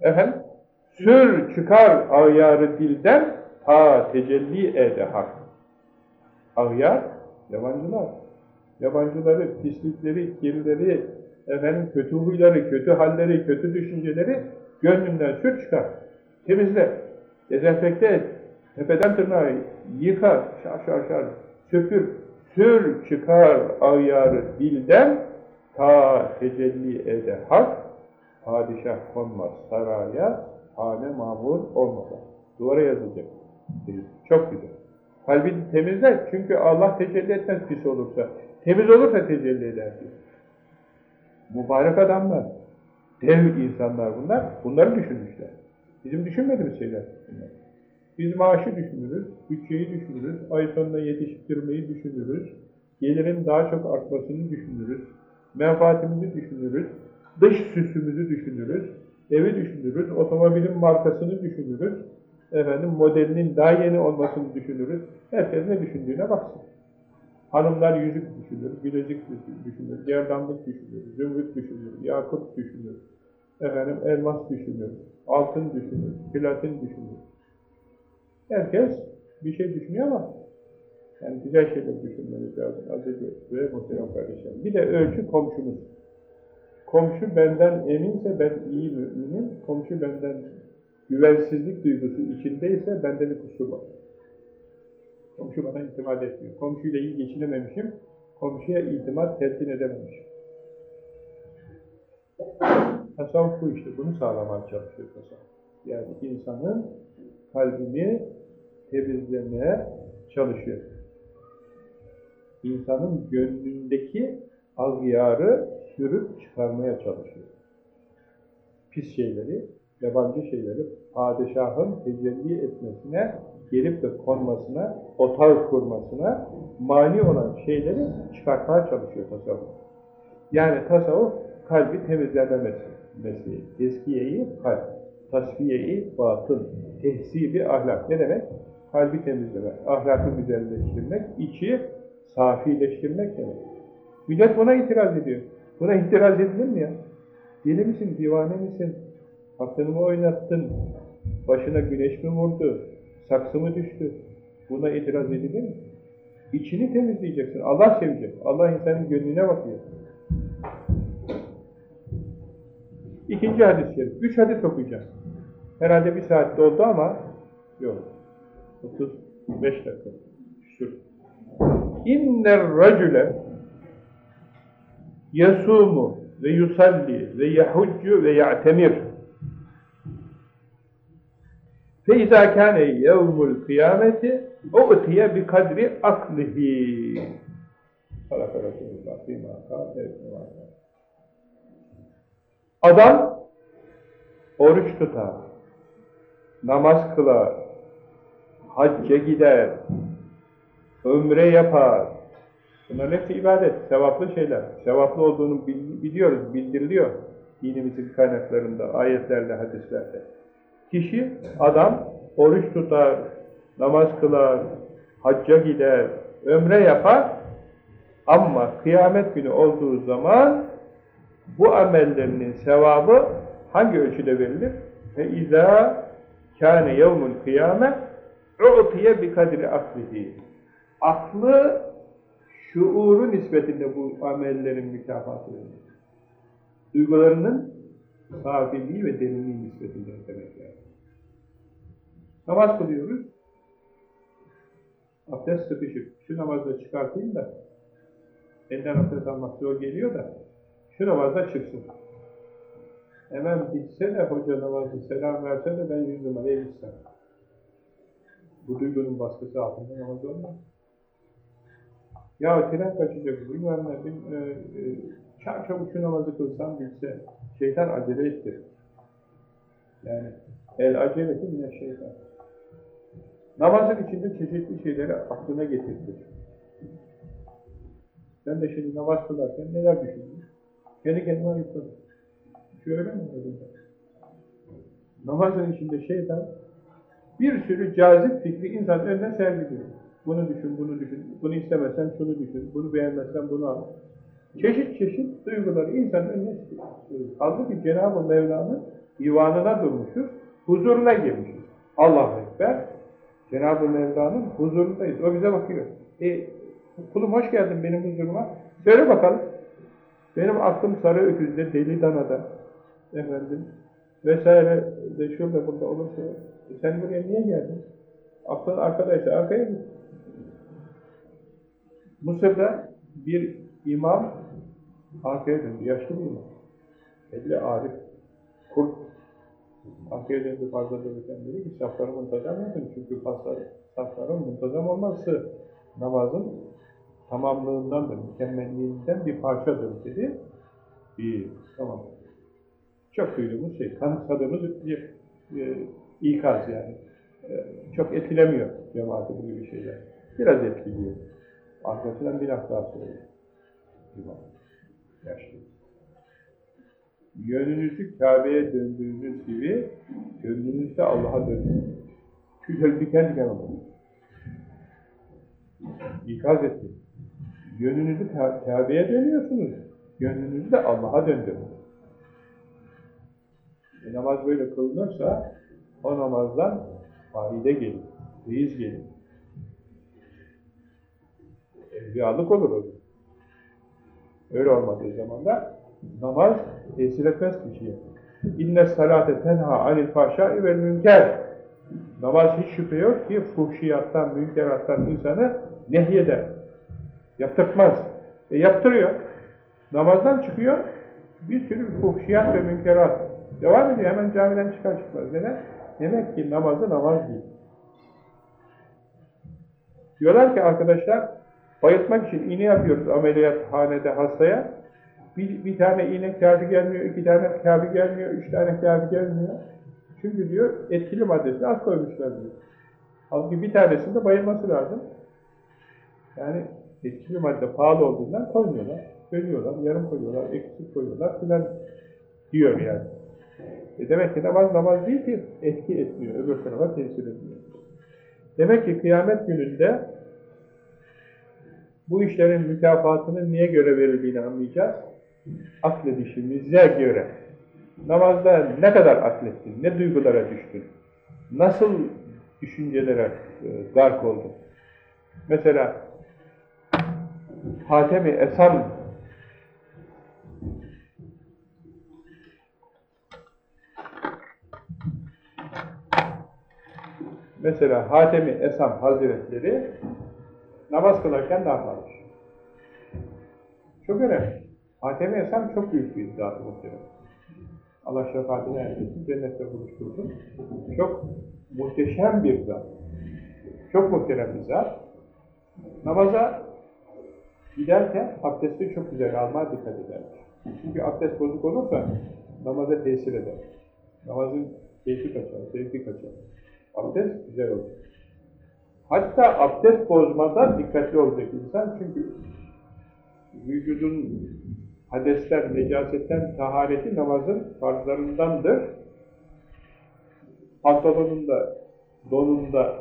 Efendim? Sür çıkar ağyarı dilden ta tecelli ede hak. Ağyar, yabancılar. Yabancıları, pislikleri, kirleri, efendim kötü huyları, kötü halleri, kötü düşünceleri gönlünden sür çıkar. Temizle, dezenfekte et, tepeden tırnağa yıka, şar şar şar, söpür, sür çıkar ağyarı dilden ta tecelli ede hak, padişah konmaz saraya, hane mamur olmadan. Duvara yazılacak. Çok güzel. Kalbini temizler. Çünkü Allah tecelli etmez pis olursa. Temiz olursa tecelli eder diyor. Mübarek adamlar. Dev insanlar bunlar. Bunları düşünmüşler. Bizim düşünmediğimiz şeyler bunlar. Biz maaşı düşünürüz, bütçeyi düşünürüz, ay sonunda yetiştirmeyi düşünürüz, gelirin daha çok artmasını düşünürüz, menfaatimizi düşünürüz, dış süsümüzü düşünürüz, evi düşünürüz, otomobilin markasını düşünürüz, efendim modelinin daha yeni olmasını düşünürüz. Herkes ne düşündüğüne baksın. Hanımlar yüzük düşünür, bilezik düşünür, gerdanlık düşünür, zümrüt düşünür, yakut düşünür. efendim elmas düşünür, altın düşünür, platin düşünür. Herkes bir şey düşünüyor ama yani güzel şeyler düşünmemiz lazım aziz ve muhterem kardeşlerim. Bir de ölçü komşumuz. Komşu benden eminse ben iyi müminim, komşu benden güvensizlik duygusu içindeyse bende bir kusur var. Komşu bana itimat etmiyor. Komşuyla iyi geçinememişim, komşuya itimat telkin edememişim. Tasavvuf bu işte, bunu sağlamaya çalışıyor tasavvuf. Yani insanın kalbini temizlemeye çalışıyor. İnsanın gönlündeki agyarı sürüp çıkarmaya çalışıyor. Pis şeyleri, yabancı şeyleri padişahın tecelli etmesine, gelip de konmasına, otağı kurmasına mani olan şeyleri çıkartmaya çalışıyor tasavvuf. Yani tasavvuf kalbi temizleme mesleği. Teskiyeyi kalp, tasfiyeyi batın, tehsibi ahlak. Ne demek? Kalbi temizlemek, ahlakı güzelleştirmek, içi safileştirmek demek. Millet buna itiraz ediyor. Buna itiraz edilir mi ya? Deli misin, divane misin? Aklını mı oynattın? Başına güneş mi vurdu? Saksı mı düştü? Buna itiraz edilir mi? İçini temizleyeceksin. Allah sevecek. Allah insanın gönlüne bakıyor. İkinci hadis-i. Üç hadis okuyacağım. Herhalde bir saatte oldu ama yok. 35 dakika inner racule yesumu ve yusalli ve yahuccu ve ya'temir. Fe izâ kâne yevmul kıyameti o ıtıya bi kadri aklihi. Adam oruç tutar namaz kılar hacca gider ömre yapar. Bunların hepsi ibadet, sevaplı şeyler. Sevaplı olduğunu biliyoruz, bildiriliyor dinimizin kaynaklarında, ayetlerle, hadislerde. Kişi, adam oruç tutar, namaz kılar, hacca gider, ömre yapar ama kıyamet günü olduğu zaman bu amellerinin sevabı hangi ölçüde verilir? Ve izâ kâne yevmul kıyâme u'tiye bi kadri aklihi. Aklı şuuru nispetinde bu amellerin mükafatı verilir. Duygularının safiliği ve derinliği nispetinde demek yani. Namaz kılıyoruz. Abdest sıkışık. Şu namazda çıkartayım da elden abdest almak zor geliyor da şu namazda çıksın. Hemen bitse de hoca namazı selam verse de ben yüz numaraya gitsem. Bu duygunun baskısı altında namaz olmaz. Ya tren kaçacak, bilmem ne, e, e, çar çabuk şu namazı kılsam bilse, şeytan acele etti. Yani el aceleti yine şeytan. Namazın içinde çeşitli şeyleri aklına getirtir. Ben de şimdi namaz kılarken neler düşündüm? Kendi kendime ayıpladım. Şöyle mi dedim Namazın içinde şeytan bir sürü cazip fikri insan önüne sergiliyor. Bunu düşün, bunu düşün, bunu istemezsen şunu düşün, bunu beğenmezsen bunu al. Çeşit çeşit duyguları insanın önüne sürüyor. Halbuki Cenab-ı Mevla'nın divanına durmuşuz, huzuruna girmişiz. Allahu Ekber, Cenab-ı Mevla'nın huzurundayız. O bize bakıyor. E, kulum hoş geldin benim huzuruma. Söyle bakalım. Benim aklım sarı öküzde, deli danada, efendim, vesaire de şurada burada olursa, e sen buraya niye geldin? Aklın arkadaysa arkaya git. Mısır'da bir imam arkaya döndü, yaşlı bir imam. Belli arif, kurt. Arkaya döndü fazla dururken dedi ki, safları muntazam yapın. Çünkü safların muntazam olması namazın tamamlığındandır, mükemmelliğinden bir parçadır dedi. Bir, tamam. Çok duyduğumuz şey, kanıksadığımız bir e, ikaz yani. E, çok etkilemiyor cemaati bu gibi şeyler. Biraz etkiliyor. Arkasından bir laf daha söylüyor. İmam. Yaşlı. Yönünüzü Kabe'ye döndüğünüz gibi gönlünüzü Allah'a döndürün. Tüyler diken diken olur. İkaz etti. Yönünüzü Kabe'ye dönüyorsunuz. Gönlünüzü de Allah'a döndürün. E, namaz böyle kılınırsa o namazdan faide gelir, feyiz gelir. Evliyalık olur o. Öyle olmadığı zaman da namaz tesir etmez kişiye. İnne salate tenha anil fahşai vel münker. Namaz hiç şüphe yok ki fuhşiyattan, münkerattan insanı nehyeder. Yaptırtmaz. E yaptırıyor. Namazdan çıkıyor, bir sürü fuhşiyat ve münkerat. Devam ediyor, hemen camiden çıkar çıkmaz. Neden? Demek ki namazı namaz değil. Diyorlar ki arkadaşlar, bayıltmak için iğne yapıyoruz ameliyathanede hastaya. Bir, bir tane iğne kâfi gelmiyor, iki tane kâfi gelmiyor, üç tane kâfi gelmiyor. Çünkü diyor, etkili maddesini az koymuşlar diyor. Halbuki bir tanesinde bayılması lazım. Yani etkili madde pahalı olduğundan koymuyorlar. Bölüyorlar, yarım koyuyorlar, eksik koyuyorlar filan diyor yani. E demek ki namaz namaz değil ki etki etmiyor, öbür tarafa tesir etmiyor. Demek ki kıyamet gününde bu işlerin mükafatının niye göre verildiğini anlayacağız. Akledişimize göre. Namazda ne kadar aklettin, ne duygulara düştün, nasıl düşüncelere e, gark oldun. Mesela Hatemi Esam Mesela Hatemi Esam Hazretleri namaz kılarken ne yaparmış? Çok önemli. Hatemi Esam çok büyük bir zat-ı muhterem. Allah şefaatine erdirsin, cennette buluştursun. Çok muhteşem bir zat. Çok muhterem bir zat. Namaza giderken abdesti çok güzel almaya dikkat edermiş. Çünkü abdest bozuk olursa namaza tesir eder. Namazın keyfi kaçar, zevki kaçar. Abdest güzel olur. Hatta abdest bozmada dikkatli olacak insan çünkü vücudun hadesten, necasetten tahareti namazın farzlarındandır. Pantolonunda, donunda,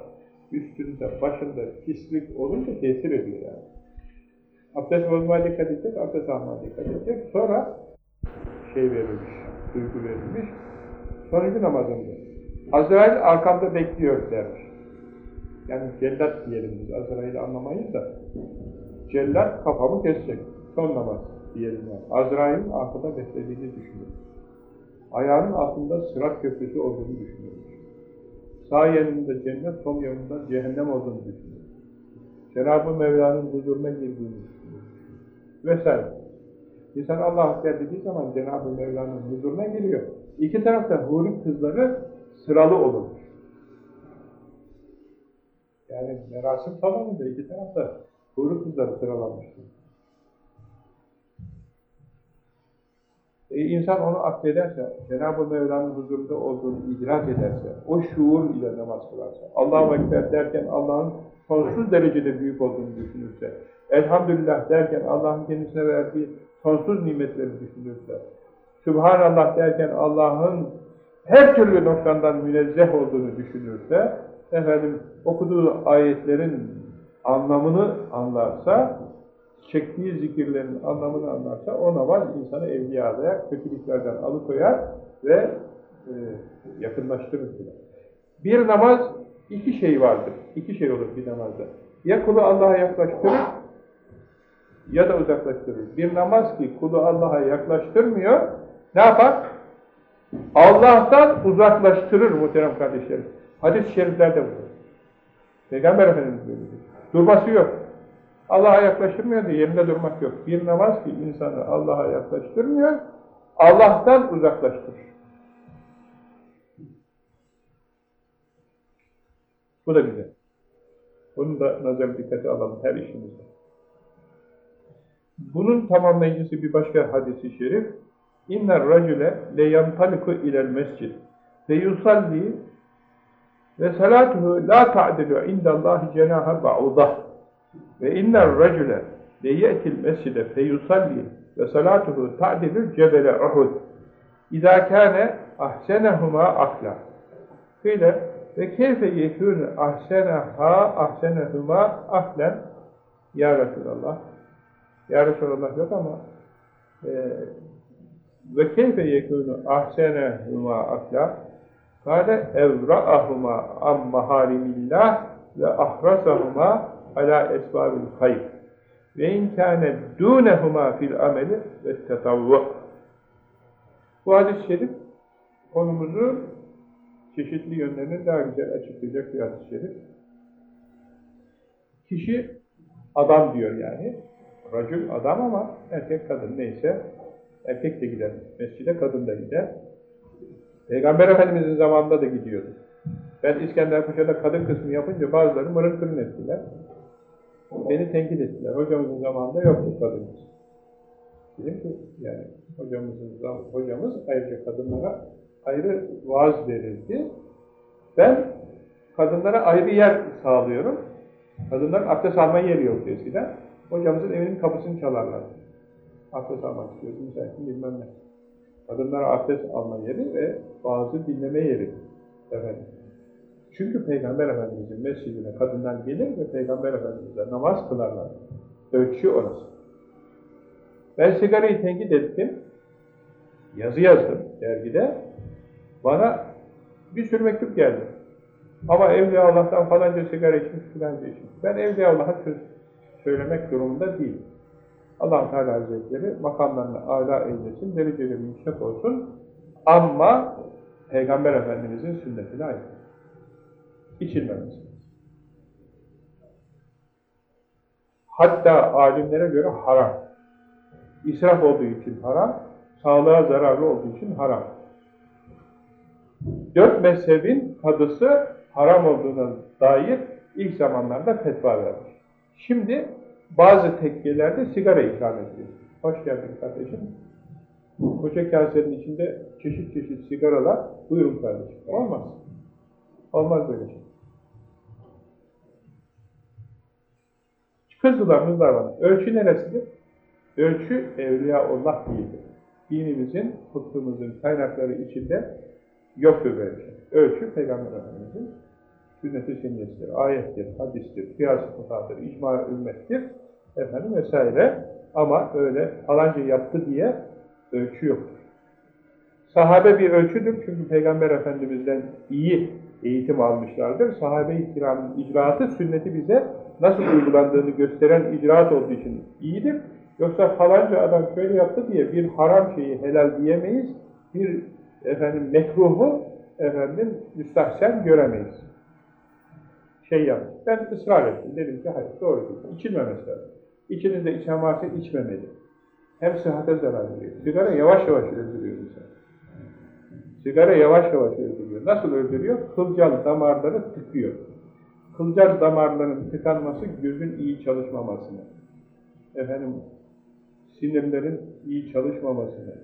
üstünde, başında pislik olunca tesir ediyor yani. Abdest bozmaya dikkat edecek, abdest almaya dikkat edecek. Sonra şey verilmiş, duygu verilmiş. Sonuncu namazında. Azrail arkamda bekliyor dermiş. Yani cellat diyelim biz, Azrail'i anlamayız da. Cellat kafamı kesecek. Son namaz diyelim yani. Azrail'in arkada beklediğini düşünüyor. Ayağının altında sırat köprüsü olduğunu düşünüyor. Sağ yanında cennet, sol yanında cehennem olduğunu düşünüyor. Cenab-ı Mevla'nın huzuruna girdiğini düşünüyor. Vesaire. İnsan Allah Akber dediği zaman Cenab-ı Mevla'nın huzuruna giriyor. İki tarafta huri kızları sıralı olur. Yani merasim salonunda iki tarafta huri kızları sıralanmıştır. E, insan onu affederse, Cenab-ı Mevla'nın huzurunda olduğunu idrak ederse, o şuur ile namaz kılarsa, Allahu Ekber derken Allah'ın sonsuz derecede büyük olduğunu düşünürse, Elhamdülillah derken Allah'ın kendisine verdiği sonsuz nimetleri düşünürse, Subhanallah derken Allah'ın her türlü noksandan münezzeh olduğunu düşünürse, efendim okuduğu ayetlerin anlamını anlarsa, çektiği zikirlerin anlamını anlarsa o namaz insanı evliyalığa, kötülüklerden alıkoyar ve e, yakınlaştırır. Bir namaz iki şey vardır. İki şey olur bir namazda. Ya kulu Allah'a yaklaştırır ya da uzaklaştırır. Bir namaz ki kulu Allah'a yaklaştırmıyor, ne yapar? Allah'tan uzaklaştırır muhterem kardeşlerim. Hadis-i şeriflerde bu. Peygamber Efendimiz böyle Durması yok. Allah'a yaklaştırmıyor diye yerinde durmak yok. Bir namaz ki insanı Allah'a yaklaştırmıyor, Allah'tan uzaklaştırır. Bu da güzel. Bunu da nazar dikkate alalım her işimizde. Bunun tamamlayıcısı bir başka hadisi şerif. İnner racüle le yantaliku ilel mescid ve yusalli ve salatuhu la ta'dilu indallahi cenaha ba'udah ve inner racüle le ye'til mescide fe yusalli ve salatuhu ta'dilu cebele uhud. İzâ kâne ahsenehuma akla. Kıyle ve keyfe yekûnü ahseneha ahsenehuma ahlen Ya Resulallah. Ya Resulallah yok ama e, ve keyfe yekûnü ahsenehuma akla kâle evra'ahuma am maharimillah ve ahrasahuma ala esbabil hayr ve in kâne dûnehuma fil ameli ve tetavvu bu hadis-i şerif konumuzu çeşitli yönlerini daha güzel açıklayacak bir hadis-i şerif. Kişi adam diyor yani. Racül adam ama erkek kadın neyse erkek de gider. Mescide kadın da gider. Peygamber Efendimiz'in zamanında da gidiyordu. Ben İskenderpaşa'da kadın kısmı yapınca bazıları mırın kırın ettiler. Beni tenkit ettiler. Hocamızın zamanında yoktu kadın. Dedim ki yani hocamızın hocamız ayrıca kadınlara ayrı vaaz verildi. Ben kadınlara ayrı yer sağlıyorum. Kadınların abdest alma yeri yoktu eskiden. Hocamızın evinin kapısını çalarlar. Abdest almak istiyorsun, müsaitim bilmem ne. Kadınlara abdest alma yeri ve bazı dinleme yeri. Efendim. Çünkü Peygamber Efendimiz'in mescidine kadınlar gelir ve Peygamber Efendimiz'e namaz kılarlar. Ölçü orası. Ben sigarayı tenkit ettim. Yazı yazdım dergide. Bana bir sürü mektup geldi. Ama Evliya Allah'tan falanca sigara içmiş filanca içmiş. Ben Evliya Allah'a söz söylemek durumunda değilim. Allah Teala Hazretleri makamlarını âlâ eylesin, dereceleri yüksek olsun. Ama Peygamber Efendimiz'in sünnetine aykırı. İçilmemesi. Hatta alimlere göre haram. İsraf olduğu için haram, sağlığa zararlı olduğu için haram. Dört mezhebin kadısı haram olduğuna dair ilk zamanlarda fetva vermiş. Şimdi bazı tekkelerde sigara ikram ediyor. Hoş geldin kardeşim. Koca kasenin içinde çeşit çeşit sigaralar. Buyurun kardeşim. Olmaz. Olmaz böyle şey. Kızdılar mızlar bana. Ölçü neresidir? Ölçü Evliyaullah değildir. Dinimizin, fıkhımızın kaynakları içinde yoktur böyle şey. Ölçü Peygamber Efendimiz'in sünnet-i seniyesidir, ayettir, hadistir, kıyas-ı fıkhadır, icma ümmettir, efendim vesaire. Ama öyle falanca yaptı diye ölçü yoktur. Sahabe bir ölçüdür çünkü Peygamber Efendimiz'den iyi eğitim almışlardır. Sahabe-i kiramın icraatı sünneti bize nasıl uygulandığını gösteren icraat olduğu için iyidir. Yoksa falanca adam şöyle yaptı diye bir haram şeyi helal diyemeyiz. Bir efendim mekruhu efendim müstahsen göremeyiz. Şey yaptı. Ben ısrar ettim. Dedim ki hayır doğru değil. İçilmemesi lazım. İçinizde varsa içmemeli. Hem sıhhate zarar veriyor. Sigara yavaş yavaş öldürüyor insan. Sigara yavaş yavaş öldürüyor. Nasıl öldürüyor? Kılcal damarları tıkıyor. Kılcal damarların tıkanması gözün iyi çalışmamasını, efendim sinirlerin iyi çalışmamasını,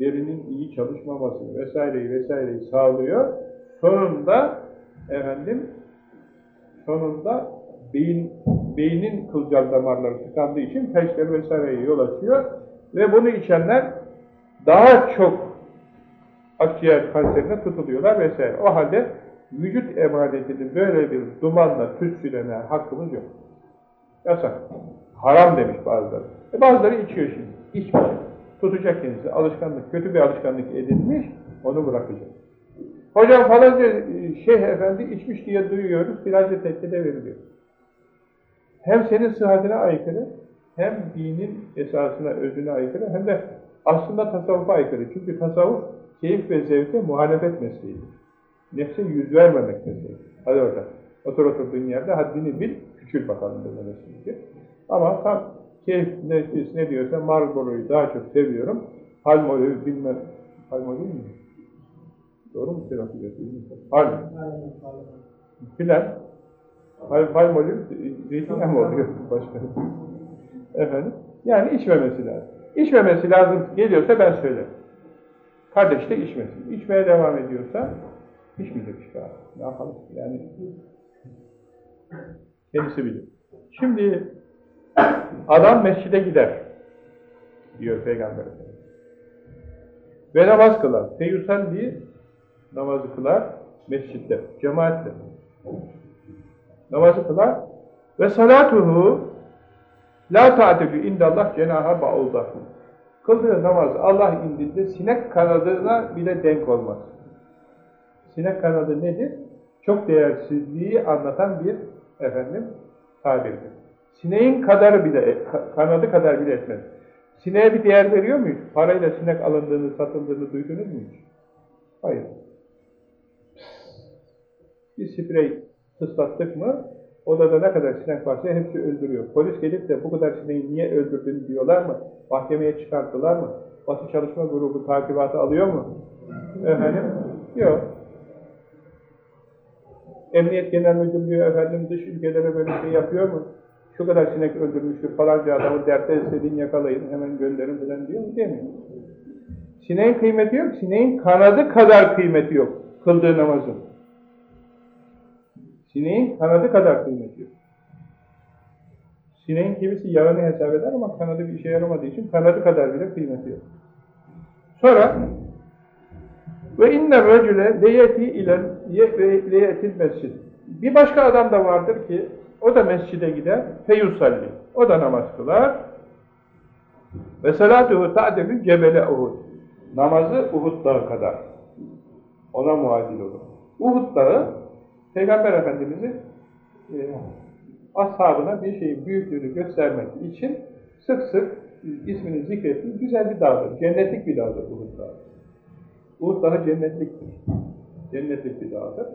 derinin iyi çalışmamasını vesaireyi vesaireyi sağlıyor. Sonunda efendim sonunda beyin beynin kılcal damarları tıkandığı için felçler vesaireye yol açıyor ve bunu içenler daha çok akciğer kanserine tutuluyorlar vesaire. O halde vücut emanetini böyle bir dumanla tütsüleme hakkımız yok. Yasak. Haram demiş bazıları. E bazıları içiyor şimdi. İçmeyecek. Tutacak kendisi. Alışkanlık, kötü bir alışkanlık edinmiş, onu bırakacak. Hocam falanca şeyh efendi içmiş diye duyuyoruz, filanca tekkede veriliyor. Hem senin sıhhatine aykırı, hem dinin esasına, özüne aykırı, hem de aslında tasavvufa aykırı. Çünkü tasavvuf keyif ve zevke muhalefet mesleğidir. Nefse yüz vermemek mesleği. Hadi orada. Otur oturduğun yerde haddini bil, küçül bakalım demesidir. Ama tam keyif nefis ne diyorsa Marlboro'yu daha çok seviyorum. Palmolive bilmem. Palmolive mi? Doğru mu telaffuz ediyorsun? Palm. Filan. Pal Palmolive zeytinyağı mı oluyor başka? Efendim? Yani içmemesi lazım. İçmemesi lazım geliyorsa ben söylerim. Kardeş de içmesin. İçmeye devam ediyorsa içmeyecek işte abi. Ne yapalım? Yani kendisi bilir. Şimdi adam mescide gider diyor Peygamber Efendimiz. Ve namaz kılar. Feyusalli namazı kılar mescitte, cemaatle. Namazı kılar ve salatuhu la ta'tedü indallah cenaha ba'udahu. Kıldığı namaz Allah indinde sinek kanadına bile denk olmaz. Sinek kanadı nedir? Çok değersizliği anlatan bir efendim tabirdir. Sineğin kadarı bile, kanadı kadar bile etmez. Sineğe bir değer veriyor muyuz? Parayla sinek alındığını, satıldığını duydunuz mu hiç? Hayır. Bir sprey ıslattık mı, odada ne kadar sinek varsa hepsi öldürüyor. Polis gelip de bu kadar sineği niye öldürdün diyorlar mı? Mahkemeye çıkarttılar mı? Batı Çalışma Grubu takibatı alıyor mu? Efendim? Yok. Emniyet Genel Müdürlüğü efendim dış ülkelere böyle şey yapıyor mu? Şu kadar sinek öldürmüştür falanca adamı dertte istediğin yakalayın hemen gönderin falan diyor mu? Demiyor. Sineğin kıymeti yok. Sineğin kanadı kadar kıymeti yok. Kıldığı namazın. Sineğin kanadı kadar kıymeti yok. Sineğin kimisi yağını hesap eder ama kanadı bir işe yaramadığı için kanadı kadar bile kıymeti yok. Sonra ve inne racüle leyeti ile leyetil mescid. Bir başka adam da vardır ki o da mescide gider feyusalli. O da namaz kılar. Ve salatuhu ta'debü cebele Uhud. Namazı Uhud dağı kadar. Ona muadil olur. Uhud dağı Peygamber Efendimiz'i e, ashabına bir şeyin büyüklüğünü göstermek için sık sık ismini zikrettiği güzel bir dağdır. Cennetlik bir dağdır Uhud dağı. Uhud dağı cennetliktir. Cennetlik bir dağdır.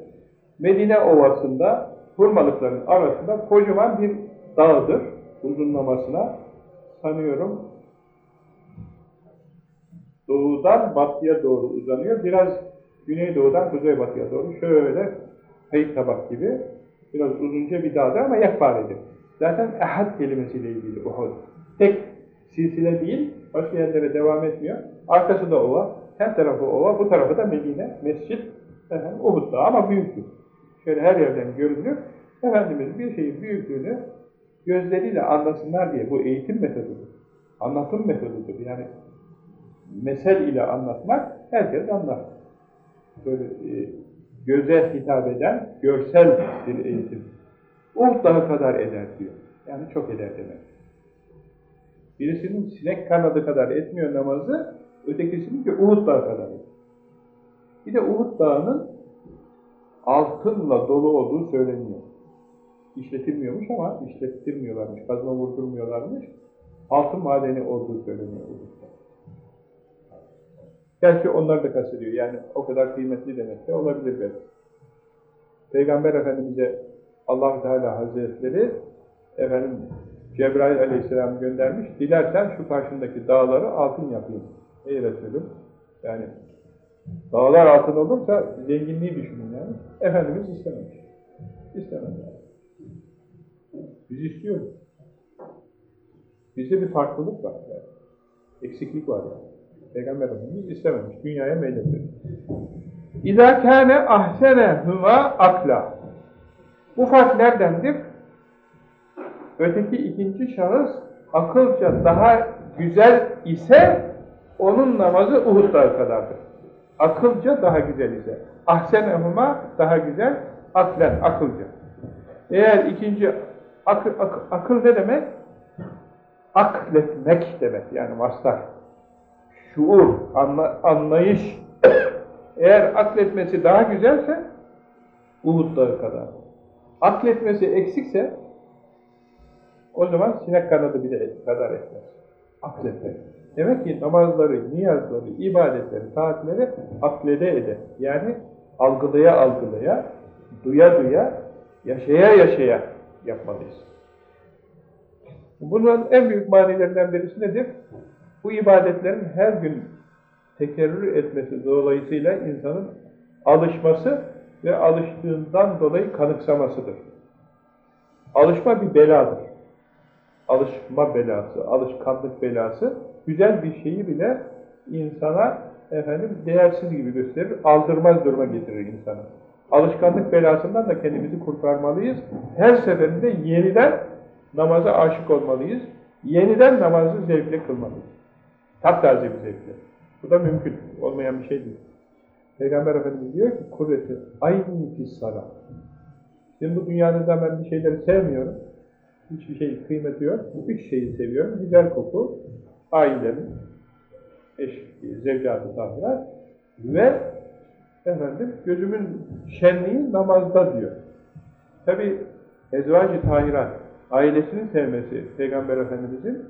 Medine Ovası'nda hurmalıkların arasında kocaman bir dağdır. Uzunlamasına sanıyorum doğudan batıya doğru uzanıyor. Biraz güneydoğudan kuzeybatıya doğru şöyle kayık tabak gibi biraz uzunca bir dağdır ama yekparedir. Zaten ehad kelimesiyle ilgili Uhud. Tek silsile değil, başka yerlere devam etmiyor. Arkası da ova, her tarafı ova, bu tarafı da Medine, mescit, efendim, Uhud Dağı ama büyüktür. Şöyle her yerden görünür. Efendimiz bir şeyin büyüklüğünü gözleriyle anlasınlar diye bu eğitim metodudur. Anlatım metodudur. Yani mesel ile anlatmak herkes anlar. Böyle e, göze hitap eden görsel bir eğitim. Uhud dağı kadar eder diyor. Yani çok eder demek. Birisinin sinek kanadı kadar etmiyor namazı, ötekisinin ki Uhud dağı kadar eder. Bir de Uhud dağının altınla dolu olduğu söyleniyor. İşletilmiyormuş ama işlettirmiyorlarmış, kazma vurdurmuyorlarmış. Altın madeni olduğu söyleniyor Uhud'da. Gerçi onlar da kastediyor. Yani o kadar kıymetli demek de olabilir belki. Peygamber Efendimiz'e allah Teala Hazretleri efendim Cebrail Aleyhisselam göndermiş. Dilersen şu karşındaki dağları altın yapayım. Ey Resulüm. Yani dağlar altın olursa zenginliği düşünün yani. Efendimiz istememiş. İstemez yani. Biz istiyoruz. Bizde bir farklılık var yani. Eksiklik var yani. Peygamber Efendimiz istememiş. Dünyaya meyletmiş. İzâ kâne ahsene hüva akla. Bu fark neredendir? Öteki ikinci şahıs akılca daha güzel ise onun namazı Uhud kadardır. Akılca daha güzel ise. Ahsenehuma daha güzel, aklen, akılca. Eğer ikinci akıl, ak, akıl ne demek? Akletmek demek yani mastar. Şuur, anla, anlayış. Eğer akletmesi daha güzelse Uhud kadar. Akletmesi eksikse o zaman sinek kanadı bile kadar etmez. Akletmek. Demek ki namazları, niyazları, ibadetleri, taatleri aklede eder. Yani algılaya algılaya, duya duya, yaşaya yaşaya yapmalıyız. Bunun en büyük manilerinden birisi nedir? Bu ibadetlerin her gün tekerrür etmesi dolayısıyla insanın alışması ve alıştığından dolayı kanıksamasıdır. Alışma bir beladır. Alışma belası, alışkanlık belası güzel bir şeyi bile insana efendim değersiz gibi gösterir, aldırmaz duruma getirir insanı. Alışkanlık belasından da kendimizi kurtarmalıyız. Her seferinde yeniden namaza aşık olmalıyız. Yeniden namazı zevkle kılmalıyız. Bir zevkle. Bu da mümkün. Olmayan bir şey değil. Peygamber Efendimiz diyor ki kuvveti aynı fissara. Şimdi bu dünyada ben bir şeyleri sevmiyorum. Hiçbir şey kıymeti yok. Bu üç şeyi seviyorum. Güzel koku, ailemi, eş, zevcat-ı tahirat ve efendim gözümün şenliği namazda diyor. Tabi ezvacı tahirat, ailesini sevmesi Peygamber Efendimizin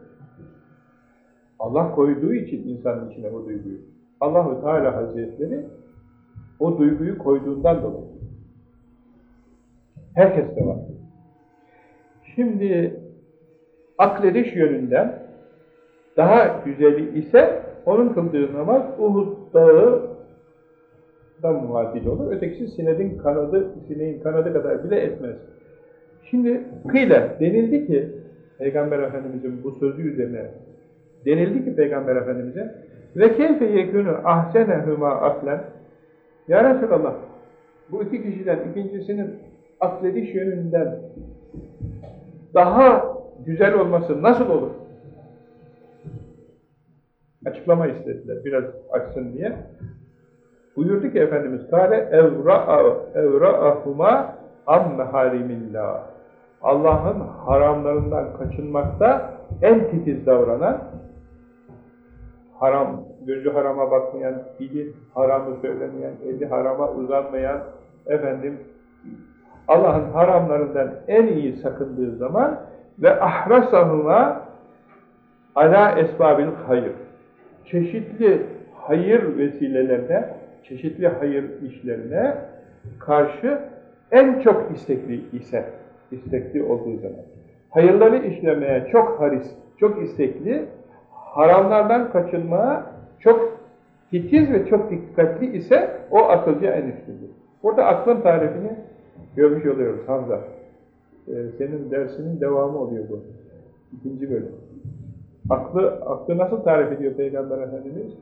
Allah koyduğu için insanın içine o duyguyu. Allahu Teala Hazretleri o duyguyu koyduğundan dolayı. Herkeste var. Şimdi aklediş yönünden daha güzeli ise onun kıldığı namaz Uhud dağı da muadil olur. Ötekisi sinedin kanadı, sineğin kanadı kadar bile etmez. Şimdi kıyle denildi ki Peygamber Efendimizin bu sözü üzerine denildi ki Peygamber Efendimiz'e ve keyfe yekûnü ahsenehuma aklen Ya Resulallah bu iki kişiden ikincisinin aklediş yönünden daha güzel olması nasıl olur? Açıklama istediler biraz açsın diye. Buyurdu ki Efendimiz Kale evra'ahuma am meharimillah Allah'ın haramlarından kaçınmakta en titiz davranan haram, gözü harama bakmayan, dili haramı söylemeyen, eli harama uzanmayan, efendim, Allah'ın haramlarından en iyi sakındığı zaman ve ahrasahuma ala esbabil hayır. Çeşitli hayır vesilelerine, çeşitli hayır işlerine karşı en çok istekli ise, istekli olduğu zaman. Hayırları işlemeye çok haris, çok istekli, haramlardan kaçınmaya çok titiz ve çok dikkatli ise o akılcı en üstündür. Burada aklın tarifini görmüş oluyoruz Hamza. Ee, senin dersinin devamı oluyor bu. İkinci bölüm. Aklı, aklı nasıl tarif ediyor Peygamber Efendimiz?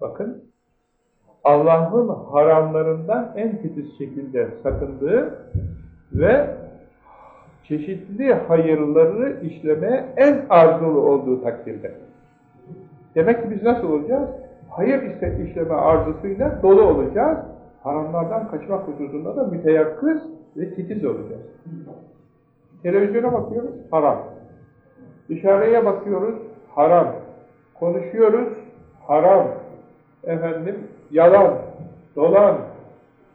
Bakın, Allah'ın haramlarından en titiz şekilde sakındığı ve çeşitli hayırları işlemeye en arzulu olduğu takdirde. Demek ki biz nasıl olacağız? Hayır işleme arzusuyla dolu olacağız. Haramlardan kaçmak hususunda da müteyakkız ve titiz olacağız. Televizyona bakıyoruz, haram. Dışarıya bakıyoruz, haram. Konuşuyoruz, haram. Efendim, yalan, dolan,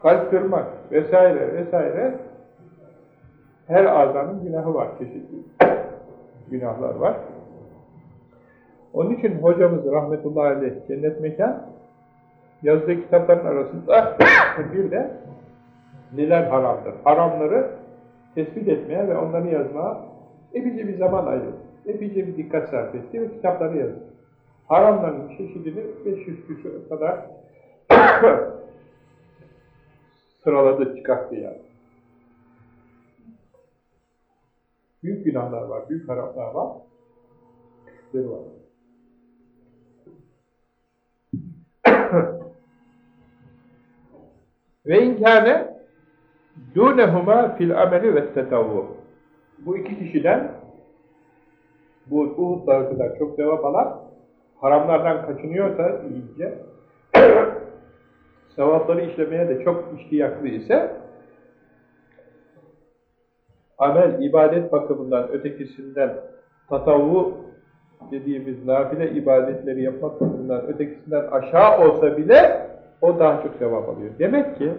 kalp kırmak vesaire vesaire her azanın günahı var, çeşitli günahlar var. Onun için hocamız rahmetullahi aleyh cennet mekan yazdığı kitapların arasında bir de neler haramdır. Haramları tespit etmeye ve onları yazmaya epeyce bir zaman ayırdı. Epeyce bir dikkat sarf etti ve kitapları yazdı. Haramların çeşidini 500 küsur kadar sıraladı, çıkarttı yani. Büyük günahlar var, büyük haramlar var. Küçükleri var. Ve inkâne dûnehumâ fil ameli ve tetavvu. Bu iki kişiden bu Uhud kadar çok cevap alan haramlardan kaçınıyorsa iyice sevapları işlemeye de çok iştiyaklı ise amel, ibadet bakımından ötekisinden tatavvu dediğimiz nafile ibadetleri yapmak bakımından ötekisinden aşağı olsa bile o daha çok sevap alıyor. Demek ki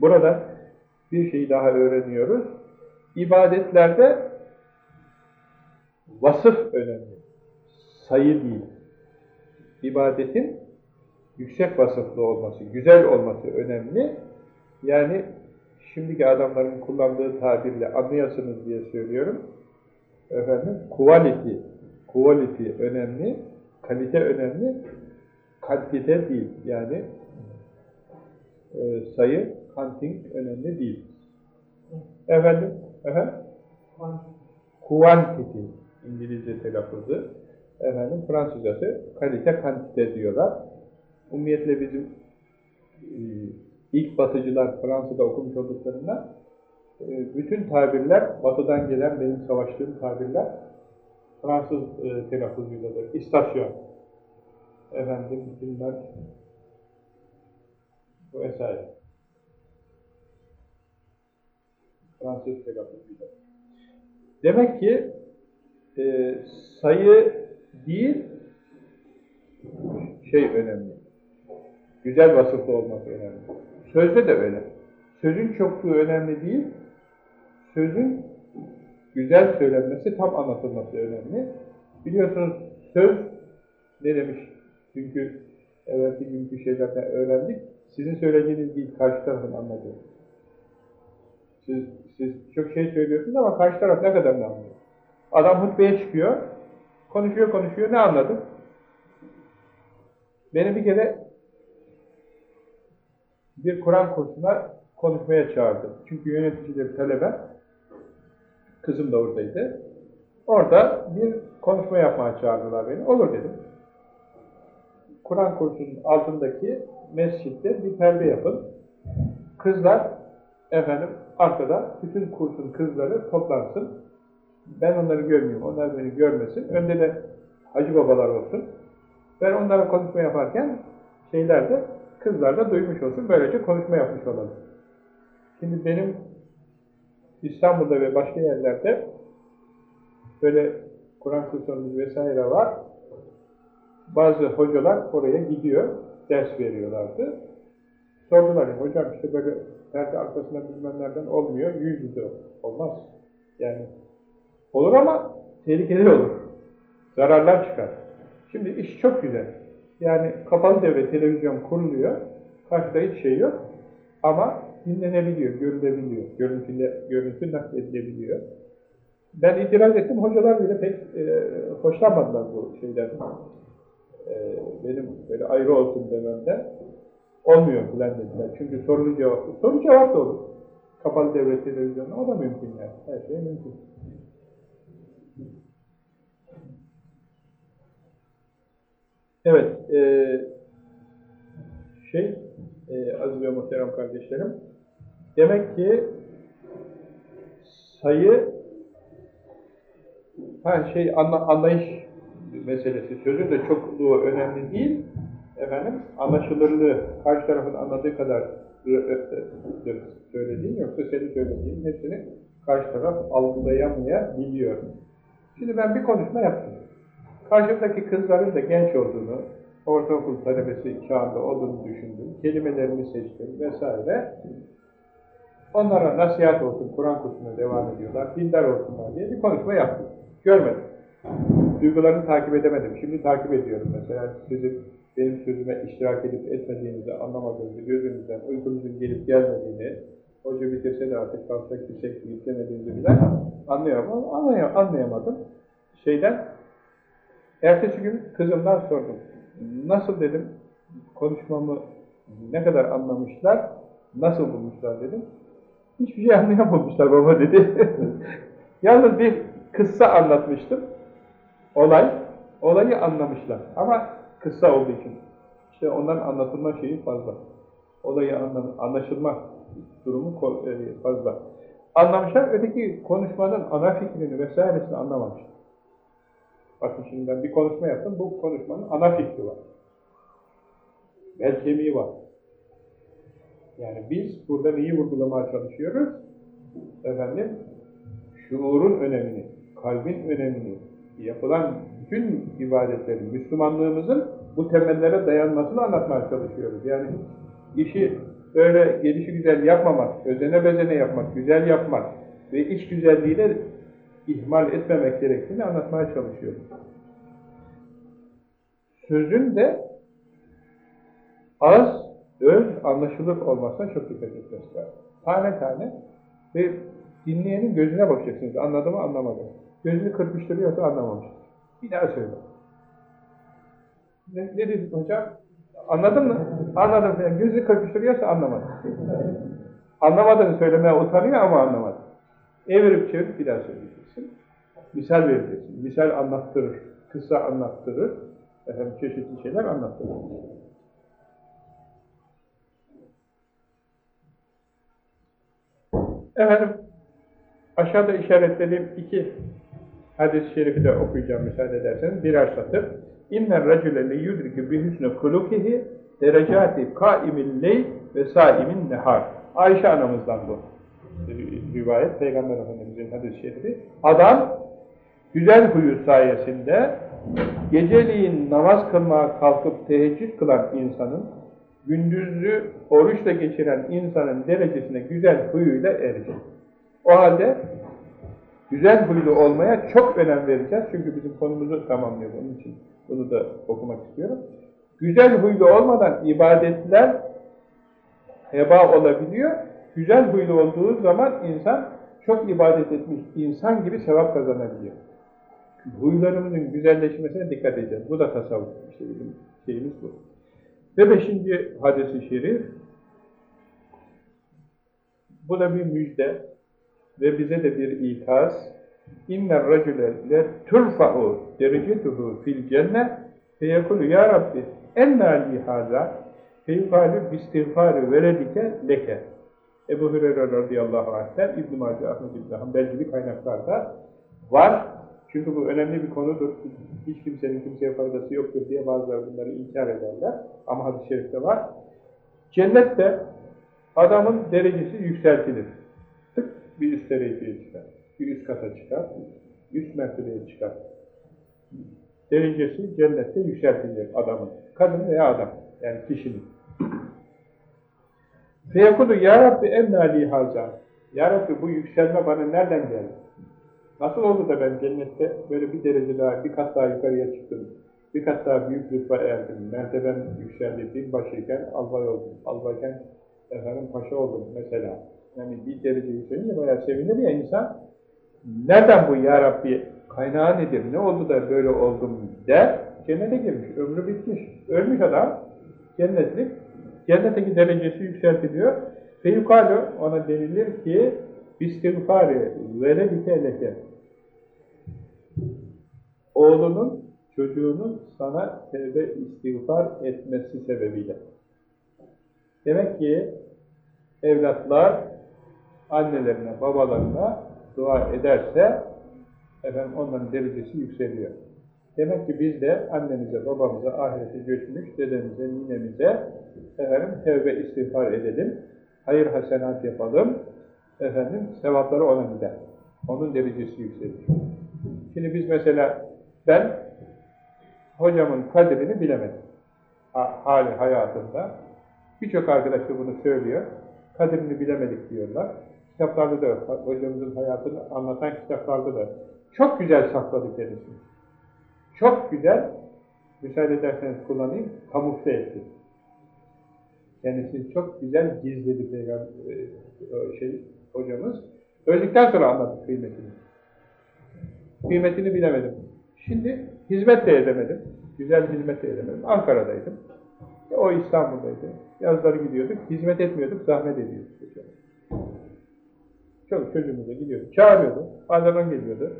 burada bir şey daha öğreniyoruz. İbadetlerde vasıf önemli. Sayı değil. İbadetin yüksek vasıflı olması, güzel olması önemli. Yani şimdiki adamların kullandığı tabirle anlayasınız diye söylüyorum. Efendim, quality, quality önemli, kalite önemli, kantite değil. Yani e, sayı, counting önemli değil. Efendim, efendim? Quantity, İngilizce telaffuzu. Efendim, Fransızcası kalite, kantite diyorlar. Umumiyetle bizim e, ilk batıcılar Fransa'da okumuş olduklarında e, bütün tabirler, batıdan gelen benim savaştığım tabirler Fransız e, telaffuzuyladır. İstasyon, efendim, bilmem, vesaire. Fransız telaffuzuyla. Demek ki e, sayı değil, şey önemli. Güzel vasıflı olması önemli. Sözde de öyle. Sözün çokluğu önemli değil, sözün güzel söylenmesi, tam anlatılması önemli. Biliyorsunuz söz ne demiş? Çünkü evvelki günkü şeylerden öğrendik. Sizin söylediğiniz değil, karşı tarafın anladığı. Siz, siz çok şey söylüyorsunuz ama karşı taraf ne kadar anlıyor? Adam hutbeye çıkıyor, konuşuyor konuşuyor, ne anladın? Beni bir kere bir Kur'an kursuna konuşmaya çağırdı. Çünkü yöneticileri talebe, kızım da oradaydı. Orada bir konuşma yapmaya çağırdılar beni. Olur dedim. Kur'an kursunun altındaki mescitte bir perde yapın. Kızlar, efendim, arkada bütün kursun kızları toplansın. Ben onları görmeyeyim, onlar beni görmesin. Önde de hacı babalar olsun. Ben onlara konuşma yaparken şeyler de, kızlar da duymuş olsun. Böylece konuşma yapmış olalım. Şimdi benim İstanbul'da ve başka yerlerde böyle Kur'an kurslarımız vesaire var. Bazı hocalar oraya gidiyor, ders veriyorlardı. Sordular hocam işte böyle perde arkasında bilmem olmuyor, yüz yüze olmaz. Yani olur ama tehlikeli olur. Zararlar çıkar. Şimdi iş çok güzel. Yani kapalı devre televizyon kuruluyor, karşıda hiç şey yok ama dinlenebiliyor, görülebiliyor, görüntü, görüntü nakledilebiliyor. Ben itiraz ettim, hocalar bile pek e, hoşlanmadılar bu şeyden. E, benim böyle ayrı olsun dememden. Olmuyor filan dediler. Çünkü soru cevap, soru cevap da olur. Kapalı devlet televizyonunda o da mümkün yani. Her şey mümkün. Evet, e, şey, e, aziz ve muhterem kardeşlerim, demek ki sayı ha şey anla, anlayış meselesi, sözün de çokluğu önemli değil, efendim, anlaşılırlığı, karşı tarafın anladığı kadar söylediğin yoksa senin söylediğin hepsini karşı taraf algılayamayabiliyor. Şimdi ben bir konuşma yaptım. Karşımdaki kızların da genç olduğunu, ortaokul talebesi çağında olduğunu düşündüm. Kelimelerimi seçtim vesaire. Onlara nasihat olsun, Kur'an kursuna devam ediyorlar, dindar olsunlar diye bir konuşma yaptım. Görmedim. Duygularını takip edemedim. Şimdi takip ediyorum mesela. Sizin benim sözüme iştirak edip etmediğinizi anlamadığınızı, gözünüzden uykunuzun gelip gelmediğini, hoca bitirse de artık kalksak gitsek deyip demediğinizi bile anlıyorum. Anlayam anlayamadım. Şeyden, ertesi gün kızımdan sordum. Nasıl dedim, konuşmamı ne kadar anlamışlar, nasıl bulmuşlar dedim. Hiçbir şey anlayamamışlar baba dedi. Yalnız bir kıssa anlatmıştım. Olay, olayı anlamışlar. Ama kıssa olduğu için. İşte onların anlatılma şeyi fazla. Olayı anlaşılma durumu e, fazla. Anlamışlar, öteki konuşmanın ana fikrini vesairesini anlamamışlar. Bakın şimdi ben bir konuşma yaptım, bu konuşmanın ana fikri var. Bel kemiği var. Yani biz burada neyi vurgulamaya çalışıyoruz? Efendim, şuurun önemini, kalbin önemini, yapılan bütün ibadetlerin, Müslümanlığımızın bu temellere dayanmasını anlatmaya çalışıyoruz. Yani işi böyle gelişi güzel yapmamak, özene bezene yapmak, güzel yapmak ve iş güzelliğiyle ihmal etmemek gerektiğini anlatmaya çalışıyoruz. Sözün de az, öz, anlaşılır olmasına çok dikkat etmesi lazım. Tane tane ve dinleyenin gözüne bakacaksınız. Anladı mı, anlamadı mı? Gözünü kırpıştırıyorsa anlamamış. Bir daha söyle. Ne, ne dedi hocam? Anladın mı? Anladım. Yani gözünü kırpıştırıyorsa anlamadı. Anlamadığını söylemeye utanıyor ama anlamadı. Evirip çevirip bir daha söyleyeceksin. Misal vereceksin. Misal anlattırır. Kısa anlattırır. Efendim çeşitli şeyler anlattırır. Efendim aşağıda işaretlediğim iki hadis-i şerifi de okuyacağım müsaade ederseniz. Birer satır. Yudrikü bi hüsnü kulukihi derecati kaimil ley ve saimin nehar. Ayşe anamızdan bu rivayet, Peygamber Efendimiz'in hadis-i şerifi. Adam güzel huyu sayesinde geceliğin namaz kılmaya kalkıp teheccüd kılan insanın, gündüzlü oruçla geçiren insanın derecesine güzel huyuyla erecek. O halde güzel huylu olmaya çok önem vereceğiz. Çünkü bizim konumuzu tamamlıyor. Onun için bunu da okumak istiyorum. Güzel huylu olmadan ibadetler heba olabiliyor. Güzel huylu olduğu zaman insan çok ibadet etmiş insan gibi sevap kazanabiliyor. Huylarımızın güzelleşmesine dikkat edeceğiz. Bu da tasavvuf. İşte şeyimiz bu. Ve beşinci hadisi şerif bu da bir müjde ve bize de bir ikaz. Racüle le turfa'u derecetuhu fil ya Rabbi enna li haza fe yukalu bistiğfarı veredike leke. Ebu Hüreyre radıyallahu anh'ten İbn-i Mace Ahmet İbn-i Hanbel gibi kaynaklarda var. Çünkü bu önemli bir konudur. Hiç kimsenin kimseye faydası yoktur diye bazıları bunları inkar ederler. Ama hadis-i şerifte var. Cennette adamın derecesi yükseltilir. Tık bir üst dereceye çıkar. Bir üst kata çıkar. Üst mertebeye çıkar. Derecesi cennette yükseltilir adamın. Kadın veya adam. Yani kişinin. Feyekulu Ya Rabbi emna li haza. Ya Rabbi bu yükselme bana nereden geldi? Nasıl oldu da ben cennette böyle bir derece daha, bir kat daha yukarıya çıktım? Bir kat daha büyük rütbe erdim. Merteben yükseldi. Binbaşıyken albay oldum. Albayken efendim paşa oldum mesela. Yani bir derece yükselince bayağı sevinir ya insan. Nereden bu ya Rabbi? Kaynağı nedir? Ne oldu da böyle oldum der. Cennete girmiş. Ömrü bitmiş. Ölmüş adam. Cennetlik. Cennetteki derecesi yükseltiliyor. Feyukalu ona denilir ki istiğfari vele biteleke oğlunun, çocuğunun sana tevbe istiğfar etmesi sebebiyle. Demek ki evlatlar annelerine, babalarına dua ederse efendim onların derecesi yükseliyor. Demek ki biz de annemize, babamıza, ahirete göçmüş, dedemize, ninemize efendim tevbe istiğfar edelim. Hayır hasenat yapalım. Efendim sevapları ona gider. Onun derecesi yükselir. Şimdi biz mesela ben hocamın kadrini bilemedim. Ha, hali hayatında. Birçok arkadaş da bunu söylüyor. Kadrini bilemedik diyorlar. Kitaplarda da, hocamızın hayatını anlatan kitaplarda da çok güzel sakladı kendisini. Çok güzel, müsaade ederseniz kullanayım, kamufle etti. Kendisini çok güzel gizledi peygamber şey, hocamız. Öldükten sonra anladı kıymetini. Kıymetini bilemedim. Şimdi hizmet de edemedim. Güzel hizmet de edemedim. Ankara'daydım. E, o İstanbul'daydı. Yazları gidiyorduk. Hizmet etmiyorduk, zahmet ediyorduk. Çok çocuğumuza gidiyorduk. Çağırıyordu. Bazen geliyordu.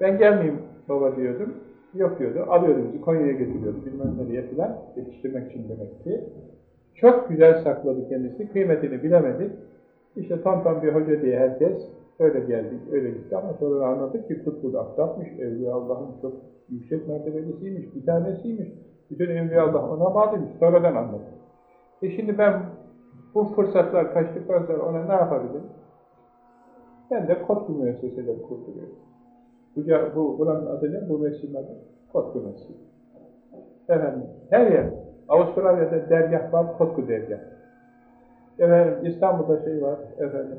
Ben gelmeyeyim baba diyordum. Yok diyordu. Alıyordu bizi Konya'ya getiriyordu. Bilmem nereye filan. Yetiştirmek için demek ki. Çok güzel sakladı kendisi. Kıymetini bilemedik. İşte tam tam bir hoca diye herkes öyle geldik, öyle gitti ama sonra anladık ki Kutbul Akdap'mış, Evliya Allah'ın çok yüksek mertebelisiymiş, bir tanesiymiş. Bütün Evliya Allah ona bağlıymış. Sonradan anladık. E şimdi ben bu fırsatlar kaçtıktan sonra ona ne yapabilirim? Ben de Kotbu müesseseleri kurduruyorum. Bu, bu, buranın adı ne? Bu mescidin adı? Kotbu Mescidi. Efendim, her yer. Avustralya'da dergah var, Kotbu dergah. Efendim, İstanbul'da şey var, efendim,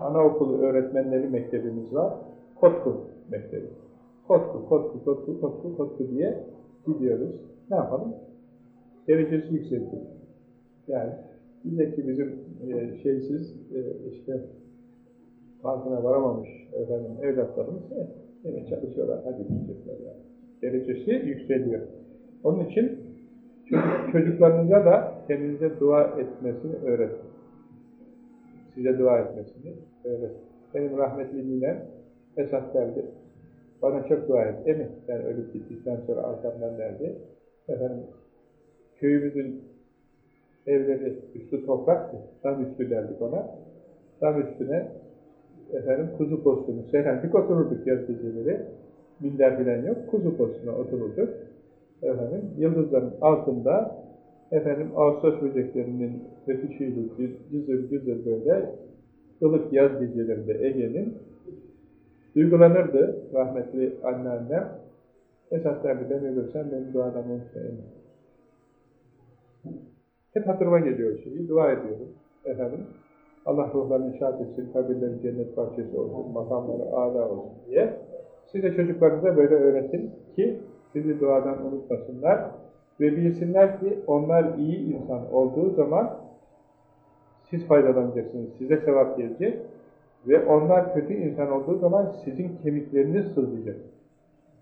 anaokulu öğretmenleri mektebimiz var. Kotku mektebi. Kotku, Kotku, Kotku, Kotku, Kotku diye gidiyoruz. Ne yapalım? Derecesi yükseldi. Yani bizdeki bizim e, şeysiz e, işte farkına varamamış efendim evlatlarımız yine çalışıyorlar, hadi diyecekler yani. Derecesi yükseliyor. Onun için çocuklarınıza da kendinize dua etmesini öğretin. Size dua etmesini öğretin. Benim rahmetli ninem Esat derdi. Bana çok dua et. Mi? Ben ölüp gittikten sonra arkamdan derdi. Efendim, köyümüzün evleri üstü topraktı. Tam üstü derdik ona. Tam üstüne efendim kuzu postunu sererdik otururduk yaz geceleri. Minder bilen yok. Kuzu postuna otururduk efendim, yıldızların altında efendim Ağustos böceklerinin ötüşüyle cızır cızır böyle ılık yaz gecelerinde Ege'nin duygulanırdı rahmetli anneannem. Esat derdi ben ölürsem benim duadan unutmayın. Hep hatırıma geliyor şeyi, dua ediyorum efendim. Allah ruhlarını şad etsin, kabirleri cennet bahçesi olsun, makamları âlâ olsun diye. Siz de çocuklarınıza böyle öğretin ki sizi duadan unutmasınlar ve bilsinler ki onlar iyi insan olduğu zaman siz faydalanacaksınız, size sevap gelecek ve onlar kötü insan olduğu zaman sizin kemikleriniz sızlayacak.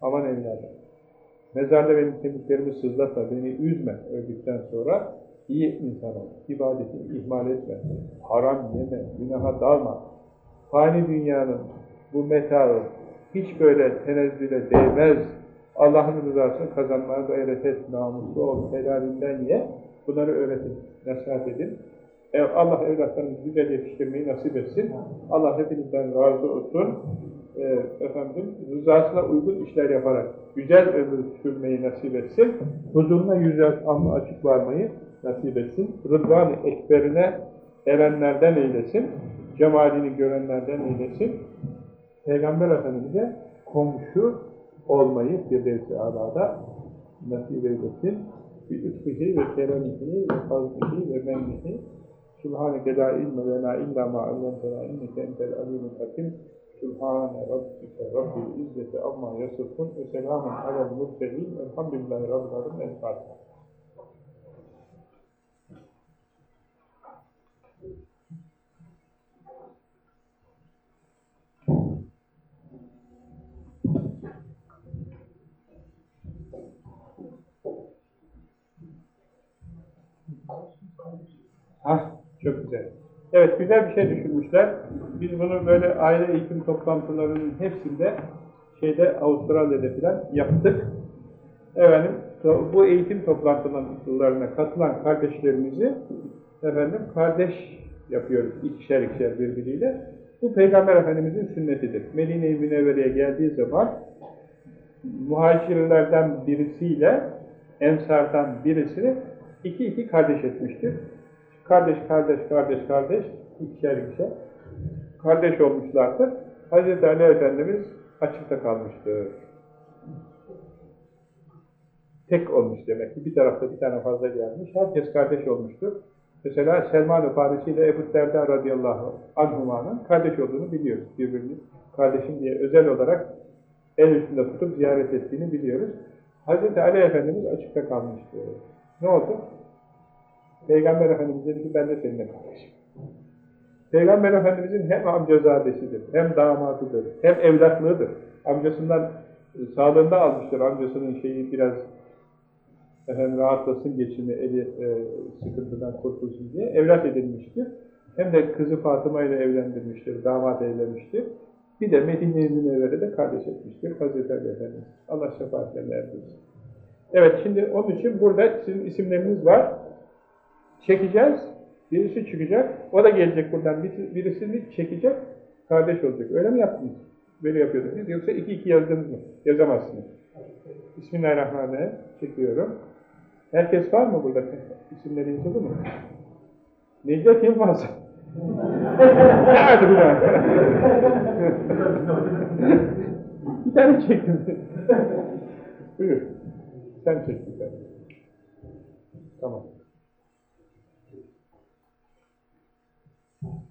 Aman evladım, mezarda benim kemiklerimi sızlatma, beni üzme öldükten sonra iyi insan ol, ibadeti ihmal etme, haram yeme, günaha dalma. Fani dünyanın bu metaı hiç böyle tenezzüle değmez, Allah'ın rızasını kazanmaya gayret et, namuslu ol, helalinden ye, bunları öğretin, nasihat edin. E, Allah evlatlarımızı güzel yetiştirmeyi nasip etsin. Allah hepinizden razı olsun. E, efendim, rızasına uygun işler yaparak güzel ömür sürmeyi nasip etsin. Huzuruna yüzler anlı açık varmayı nasip etsin. Rıdvan-ı Ekber'ine erenlerden eylesin. Cemalini görenlerden eylesin. Peygamber Efendimiz'e komşu olmayı Firdevs-i Ala'da nasip eylesin. Bi ütfihi ve keremihi ve fazlihi ve mennihi. Subhaneke la ilme lena illa ma allamtena inneke entel alimul hakim. Subhane rabbike rabbil izzeti amma yasifun ve selamun alel murselin. Elhamdülillahi rabbil alemin el Hah, çok güzel. Evet, güzel bir şey düşünmüşler. Biz bunu böyle aile eğitim toplantılarının hepsinde şeyde Avustralya'da falan yaptık. Efendim, bu eğitim toplantılarına katılan kardeşlerimizi efendim kardeş yapıyoruz ikişer ikişer birbiriyle. Bu Peygamber Efendimiz'in sünnetidir. Medine-i Münevvere'ye geldiği zaman muhacirlerden birisiyle Ensar'dan birisini iki iki kardeş etmiştir. Kardeş, kardeş, kardeş, kardeş, ikişer ikişer kardeş olmuşlardır. Hz. Ali Efendimiz açıkta kalmıştır. Tek olmuş demek ki. Bir tarafta bir tane fazla gelmiş. Herkes kardeş olmuştur. Mesela Selman-ı Farisi ile Ebu Derda radıyallahu anhuma'nın kardeş olduğunu biliyoruz. Birbirini kardeşim diye özel olarak el üstünde tutup ziyaret ettiğini biliyoruz. Hz. Ali Efendimiz açıkta kalmıştır. Ne oldu? Peygamber Efendimiz dedi ki ben de seninle kardeşim. Peygamber Efendimizin hem amcazadesidir, hem damatıdır, hem evlatlığıdır. Amcasından e, sağlığında almıştır amcasının şeyi biraz efendim, rahatlasın geçimi, eli e, sıkıntıdan kurtulsun diye evlat edilmiştir. Hem de kızı Fatıma ile evlendirmiştir, damat eylemiştir. Bir de Medine-i Münevvere'de kardeş etmiştir Hazreti Ali Efendimiz. Allah şefaatlerine erdirsin. Evet, şimdi onun için burada sizin isimleriniz var. Çekeceğiz, birisi çıkacak, o da gelecek buradan, birisini çekecek, kardeş olacak. Öyle mi yaptınız? Böyle yapıyordunuz. Yoksa iki iki yazdınız mı? Yazamazsınız. Bismillahirrahmanirrahim. Çekiyorum. Herkes var mı burada? İsimleri yazıldı mı? Necdet Yılmaz. Hadi bir daha. bir tane çektim. Buyur. Sen çek bir. Tamam.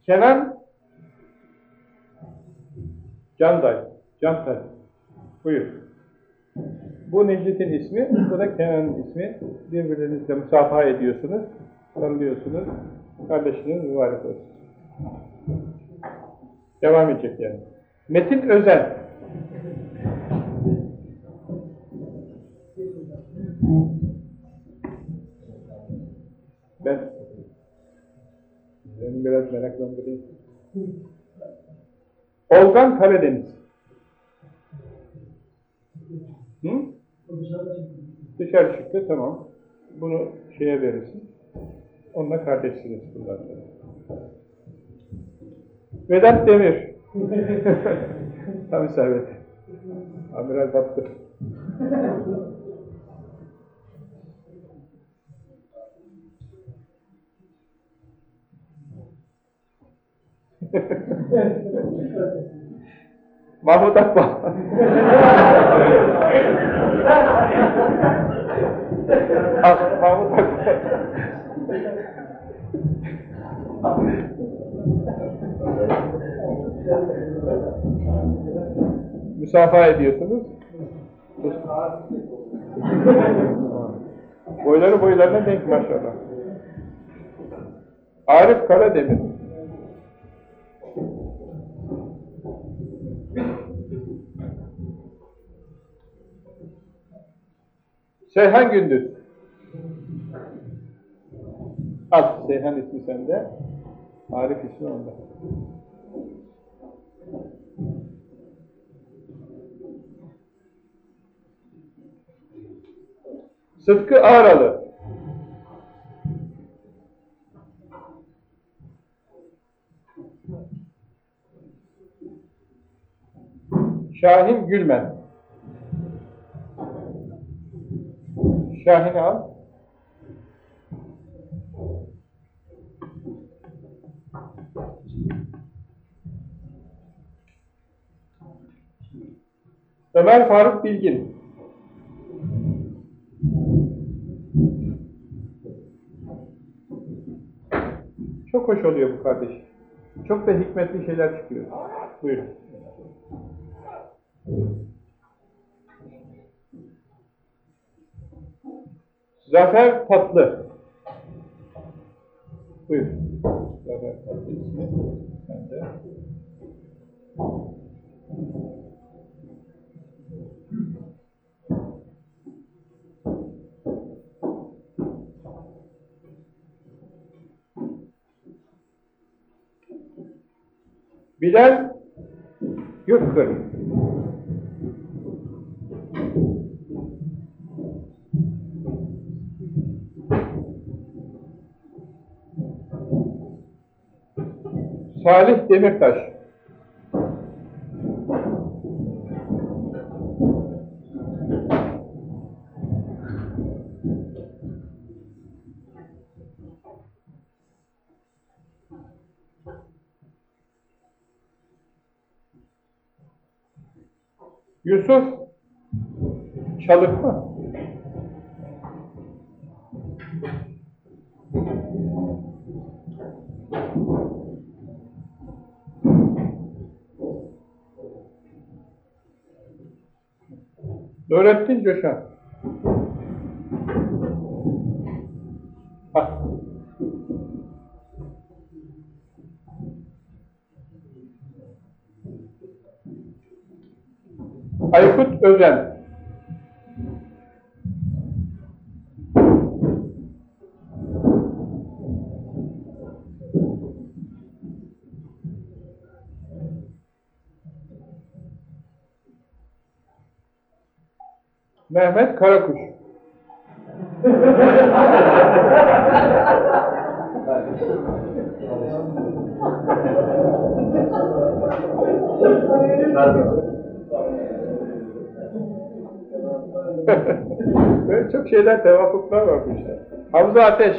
Kenan Canday, Cantay. Buyur. Bu Necdet'in ismi, bu da Kenan'ın ismi. Birbirinizle musafaha ediyorsunuz, sarılıyorsunuz. Kardeşiniz mübarek olsun. Devam edecek yani. Metin Özel. Ben Beni biraz meraklandırayım. Olgan Karadeniz. Hı? Dışarı çıktı, tamam. Bunu şeye verirsin. Onunla kardeşsiniz bunlar. Vedat Demir. Tam isabet. Amiral battı. Mahmut Akbal. Al, Mahmut. Müsafaha ediyorsunuz. Boyları boylarına denk maşallah. Arif Karademir. Seyhan Gündüz. Al, Seyhan ismi sende. Arif ismi onda. Sıtkı Ağralı. Şahin Gülmen. Şahin'i al. Ömer Faruk Bilgin. Çok hoş oluyor bu kardeş. Çok da hikmetli şeyler çıkıyor. Buyurun. Zafer Tatlı. Buyur. Zafer Tatlı ismi. Sen de. Bilal Yurtkır. Salih Demirtaş. Yusuf Çalık mı? Nurettin Coşan. Bak. Aykut Özen. Mehmet Karakuş. Böyle çok şeyler, tevafuklar var bu işte. Hamza Ateş.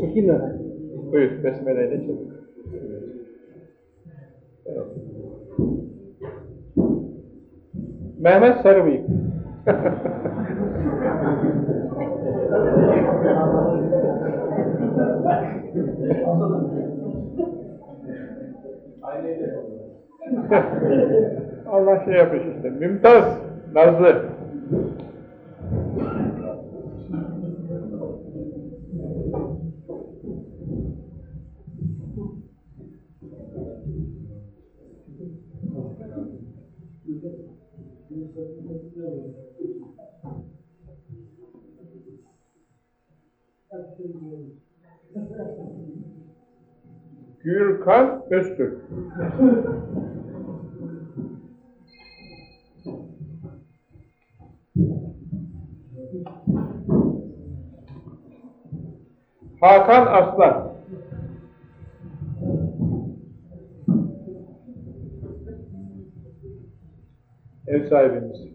Çekil mi? Buyur, besmeleyle çevir. Evet. Mehmet Sarıbıyık. Allah şey yapmış işte. Mümtaz, Nazlı. Gürkan Öztürk. Hakan Aslan. Ev sahibimiz.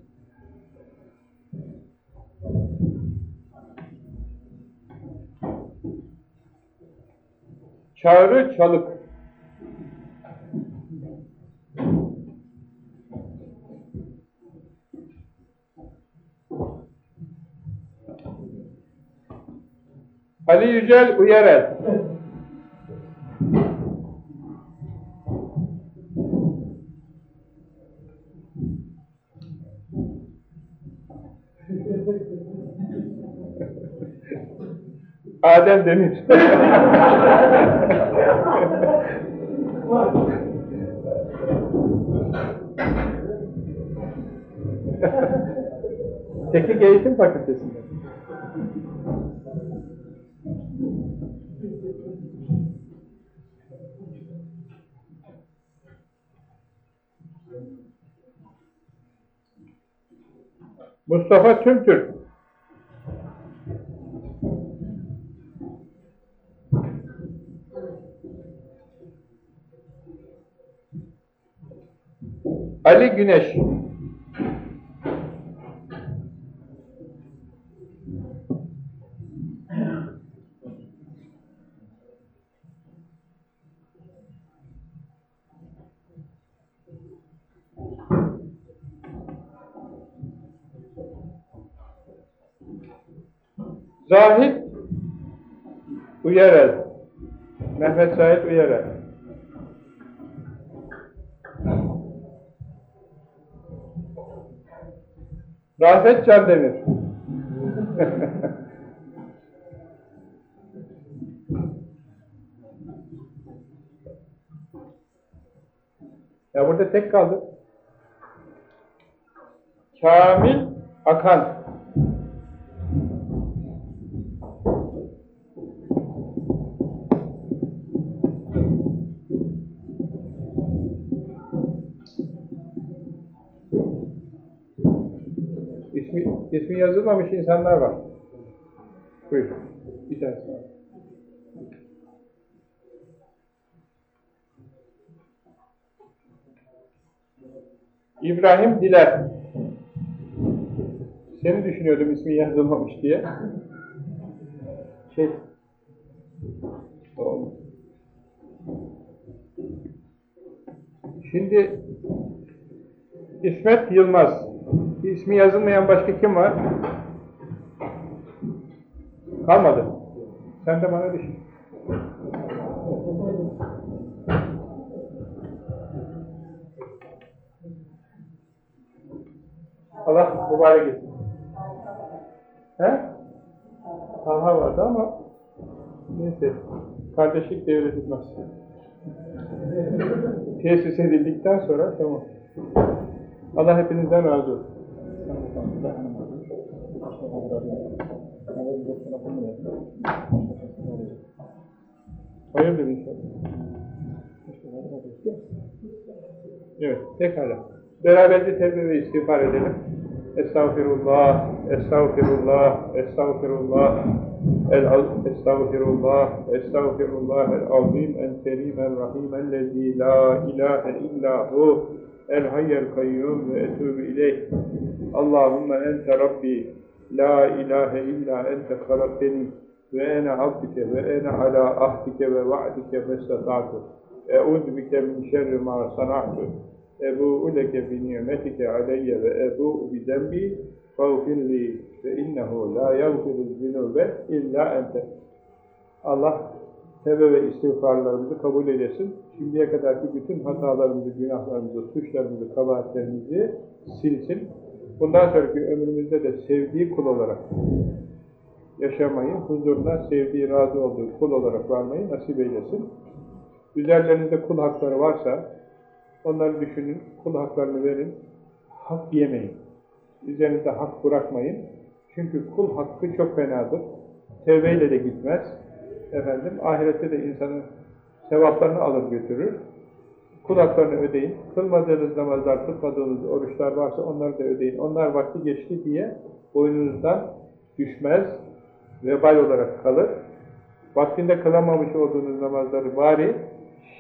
Çağrı Çalık. Ali Yücel Uyarel. Adem Demir. Teknik Eğitim Fakültesi'nde. Mustafa Tümtürk. Ali Güneş. Zahid Uyarel. Rafet Candemir. ya burada tek kaldı. Kamil Akan. Yazılmamış insanlar var. Buyur. Bir tanesi var. İbrahim Diler. Seni düşünüyordum ismi yazılmamış diye. Şey. Şimdi İsmet Yılmaz. İsmi yazılmayan başka kim var? Kalmadı. Sen de bana düşün. Allah mübarek etsin. He? Talha vardı ama neyse. Kardeşlik devredilmez. Tesis edildikten sonra tamam. Allah hepinizden razı olsun. Hayırdır inşallah. Evet, pekala. Beraberce tevbe ve istiğfar edelim. Estağfirullah, estağfirullah, estağfirullah, el estağfirullah, estağfirullah el azim el kerim el rahim ellezî la ilahe illa hu el hayyel kayyum ve etûbü ileyh. Allahümme ente Rabbi, la ilahe illa ente halakteni ve ene abdike ve ene ala ahdike ve va'dike festata'tu. Eûzu bike min şerri ma sana'tu. Ebu'u leke bi ni'metike aleyye ve ebu'u bi zembi fağfirli ve innehu la yagfiru zünube illa ente. Allah tevbe ve istiğfarlarımızı kabul eylesin. Şimdiye kadarki bütün hatalarımızı, günahlarımızı, suçlarımızı, kabahatlerimizi silsin. Bundan sonraki ömrümüzde de sevdiği kul olarak yaşamayı, huzuruna sevdiği, razı olduğu kul olarak varmayı nasip eylesin. Üzerlerinizde kul hakları varsa onları düşünün, kul haklarını verin, hak yemeyin. Üzerinizde hak bırakmayın. Çünkü kul hakkı çok fenadır. Tevbeyle de gitmez. Efendim, ahirette de insanın sevaplarını alır götürür. Kul haklarını ödeyin. Kılmadığınız namazlar, tutmadığınız oruçlar varsa onları da ödeyin. Onlar vakti geçti diye boynunuzdan düşmez, vebal olarak kalır. Vaktinde kılamamış olduğunuz namazları bari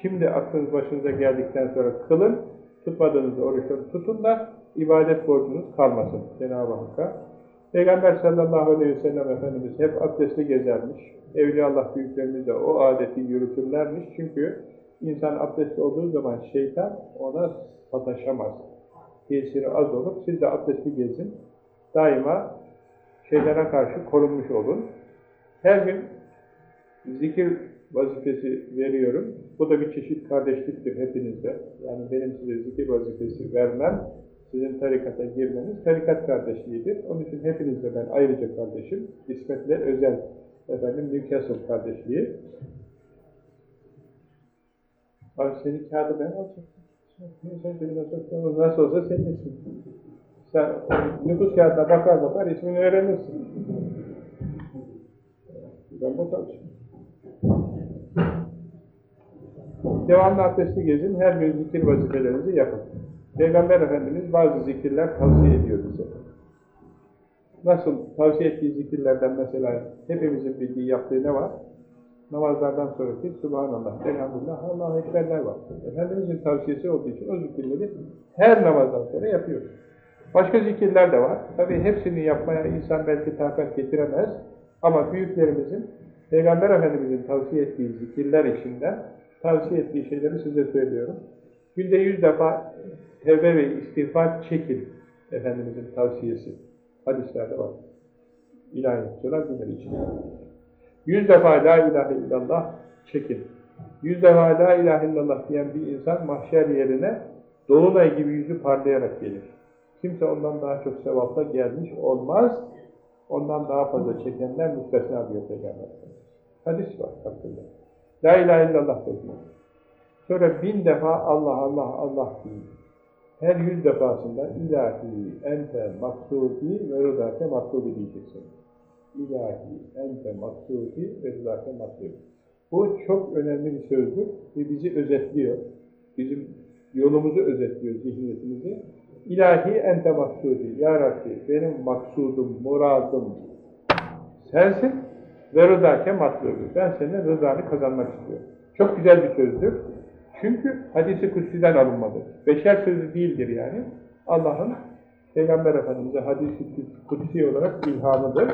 şimdi aklınız başınıza geldikten sonra kılın, tutmadığınız oruçları tutun da ibadet borcunuz kalmasın Cenab-ı Hakk'a. Peygamber sallallahu aleyhi ve sellem Efendimiz hep abdestli gezermiş. Evliya Allah büyüklerimiz de o adeti yürütürlermiş. Çünkü İnsan abdestli olduğu zaman şeytan ona sataşamaz. Tesiri az olur. Siz de abdestli gezin. Daima şeytana karşı korunmuş olun. Her gün zikir vazifesi veriyorum. Bu da bir çeşit kardeşliktir hepinizde. Yani benim size zikir vazifesi vermem, sizin tarikata girmeniz tarikat kardeşliğidir. Onun için hepinizle ben ayrıca kardeşim. İsmet'le özel efendim Newcastle kardeşliği. Abi senin kağıdı ben alacaktım. Sen cebine soktuğumuz nasıl olsa senin için. Sen nüfus kağıdına bakar bakar ismini öğrenirsin. Ben bakarım şimdi. Devamlı abdestli gezin, her gün zikir vazifelerinizi yapın. Peygamber Efendimiz bazı zikirler tavsiye ediyor bize. Nasıl tavsiye ettiği zikirlerden mesela hepimizin bildiği yaptığı ne var? Namazlardan sonraki Subhanallah, Elhamdülillah, Allahu Ekberler var. Efendimizin tavsiyesi olduğu için o zikirleri her namazdan sonra yapıyoruz. Başka zikirler de var. Tabii hepsini yapmaya insan belki takat getiremez. Ama büyüklerimizin, Peygamber Efendimizin tavsiye ettiği zikirler içinden tavsiye ettiği şeyleri size söylüyorum. Günde yüz defa tevbe ve istiğfar çekin. Efendimizin tavsiyesi. Hadislerde var. İlahiyatçılar bilir için. Yüz defa la ilahe illallah çekin. Yüz defa la ilahe illallah diyen bir insan mahşer yerine dolunay gibi yüzü parlayarak gelir. Kimse ondan daha çok sevapla gelmiş olmaz. Ondan daha fazla çekenler müstesna diyor Peygamber. Hadis var hakkında. La ilahe illallah dedim. Sonra bin defa Allah Allah Allah deyin. Her yüz defasında ilahi, ente, maksudi ve rızake maksubi diyeceksin. İlahi, ente, maksudi ve maksubi. Bu çok önemli bir sözdür ve bizi özetliyor. Bizim yolumuzu özetliyor zihniyetimizi. İlahi ente maksudi. Ya Rabbi benim maksudum, muradım sensin ve rızake matlubu. Ben senin rızanı kazanmak istiyorum. Çok güzel bir sözdür. Çünkü hadisi kutsiden alınmadı. Beşer sözü değildir yani. Allah'ın Peygamber Efendimiz'e hadisi kutsi olarak ilhamıdır.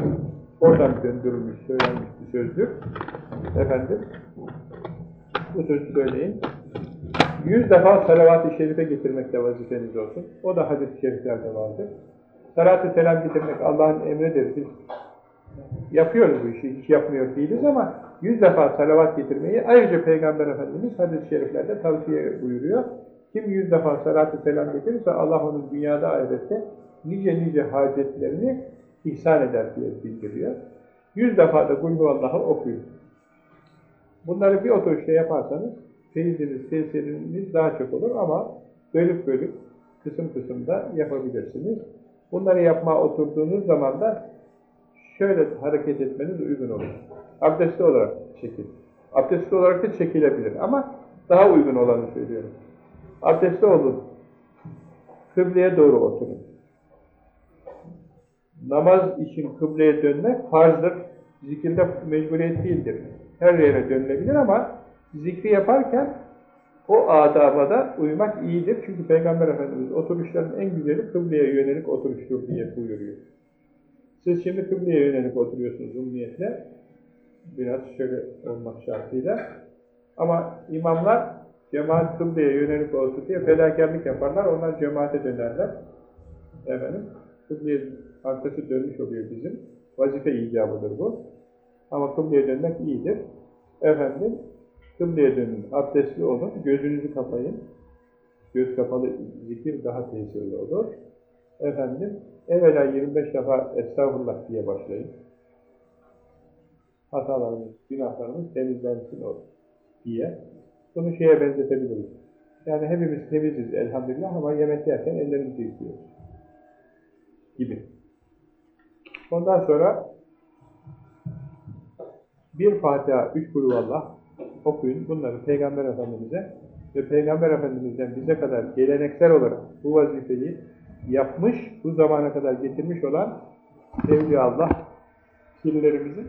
Oradan döndürülmüş, söylenmiş bir sözdür. Efendim, bu sözü söyleyin. Yüz defa salavat-ı şerife getirmek de vazifeniz olsun. O da hadis-i şeriflerde vardır. Salat-ı selam getirmek Allah'ın emridir. Biz yapıyoruz bu işi, hiç yapmıyor değiliz ama yüz defa salavat getirmeyi ayrıca Peygamber Efendimiz hadis-i şeriflerde tavsiye buyuruyor. Kim yüz defa salat-ı selam getirirse Allah onun dünyada ahirette nice nice hacetlerini ihsan eder diye bildiriyor. Yüz defa da Kulhu Allah'ı okuyun. Bunları bir oturuşta yaparsanız feyiziniz, tesiriniz daha çok olur ama bölük bölük, kısım kısım da yapabilirsiniz. Bunları yapmaya oturduğunuz zaman da şöyle hareket etmeniz uygun olur. Abdestli olarak çekin. Abdestli olarak da çekilebilir ama daha uygun olanı söylüyorum. Abdestli olun. Kıbleye doğru oturun. Namaz için kıbleye dönmek farzdır. Zikirde mecburiyet değildir. Her yere dönülebilir ama zikri yaparken o adaba da uymak iyidir. Çünkü Peygamber Efendimiz oturuşların en güzeli kıbleye yönelik oturuştur diye buyuruyor. Siz şimdi kıbleye yönelik oturuyorsunuz umniyetle. Biraz şöyle olmak şartıyla. Ama imamlar cemaat kıbleye yönelik olsun diye fedakarlık yaparlar. Onlar cemaate dönerler. Efendim, kıbleye arkası dönmüş oluyor bizim. Vazife icabıdır bu. Ama kıbleye dönmek iyidir. Efendim, kıbleye dönün, abdestli olun, gözünüzü kapayın. Göz kapalı zikir daha tesirli olur. Efendim, evvela 25 defa estağfurullah diye başlayın. Hatalarımız, günahlarımız temizlensin o diye. Bunu şeye benzetebiliriz. Yani hepimiz temiziz elhamdülillah ama yemek yerken ellerimizi yıkıyoruz. Gibi. Ondan sonra bir Fatiha, üç kulüvallah okuyun. Bunları Peygamber Efendimiz'e ve Peygamber Efendimiz'den bize kadar geleneksel olarak bu vazifeyi yapmış, bu zamana kadar getirmiş olan Evliya Allah kirlerimizi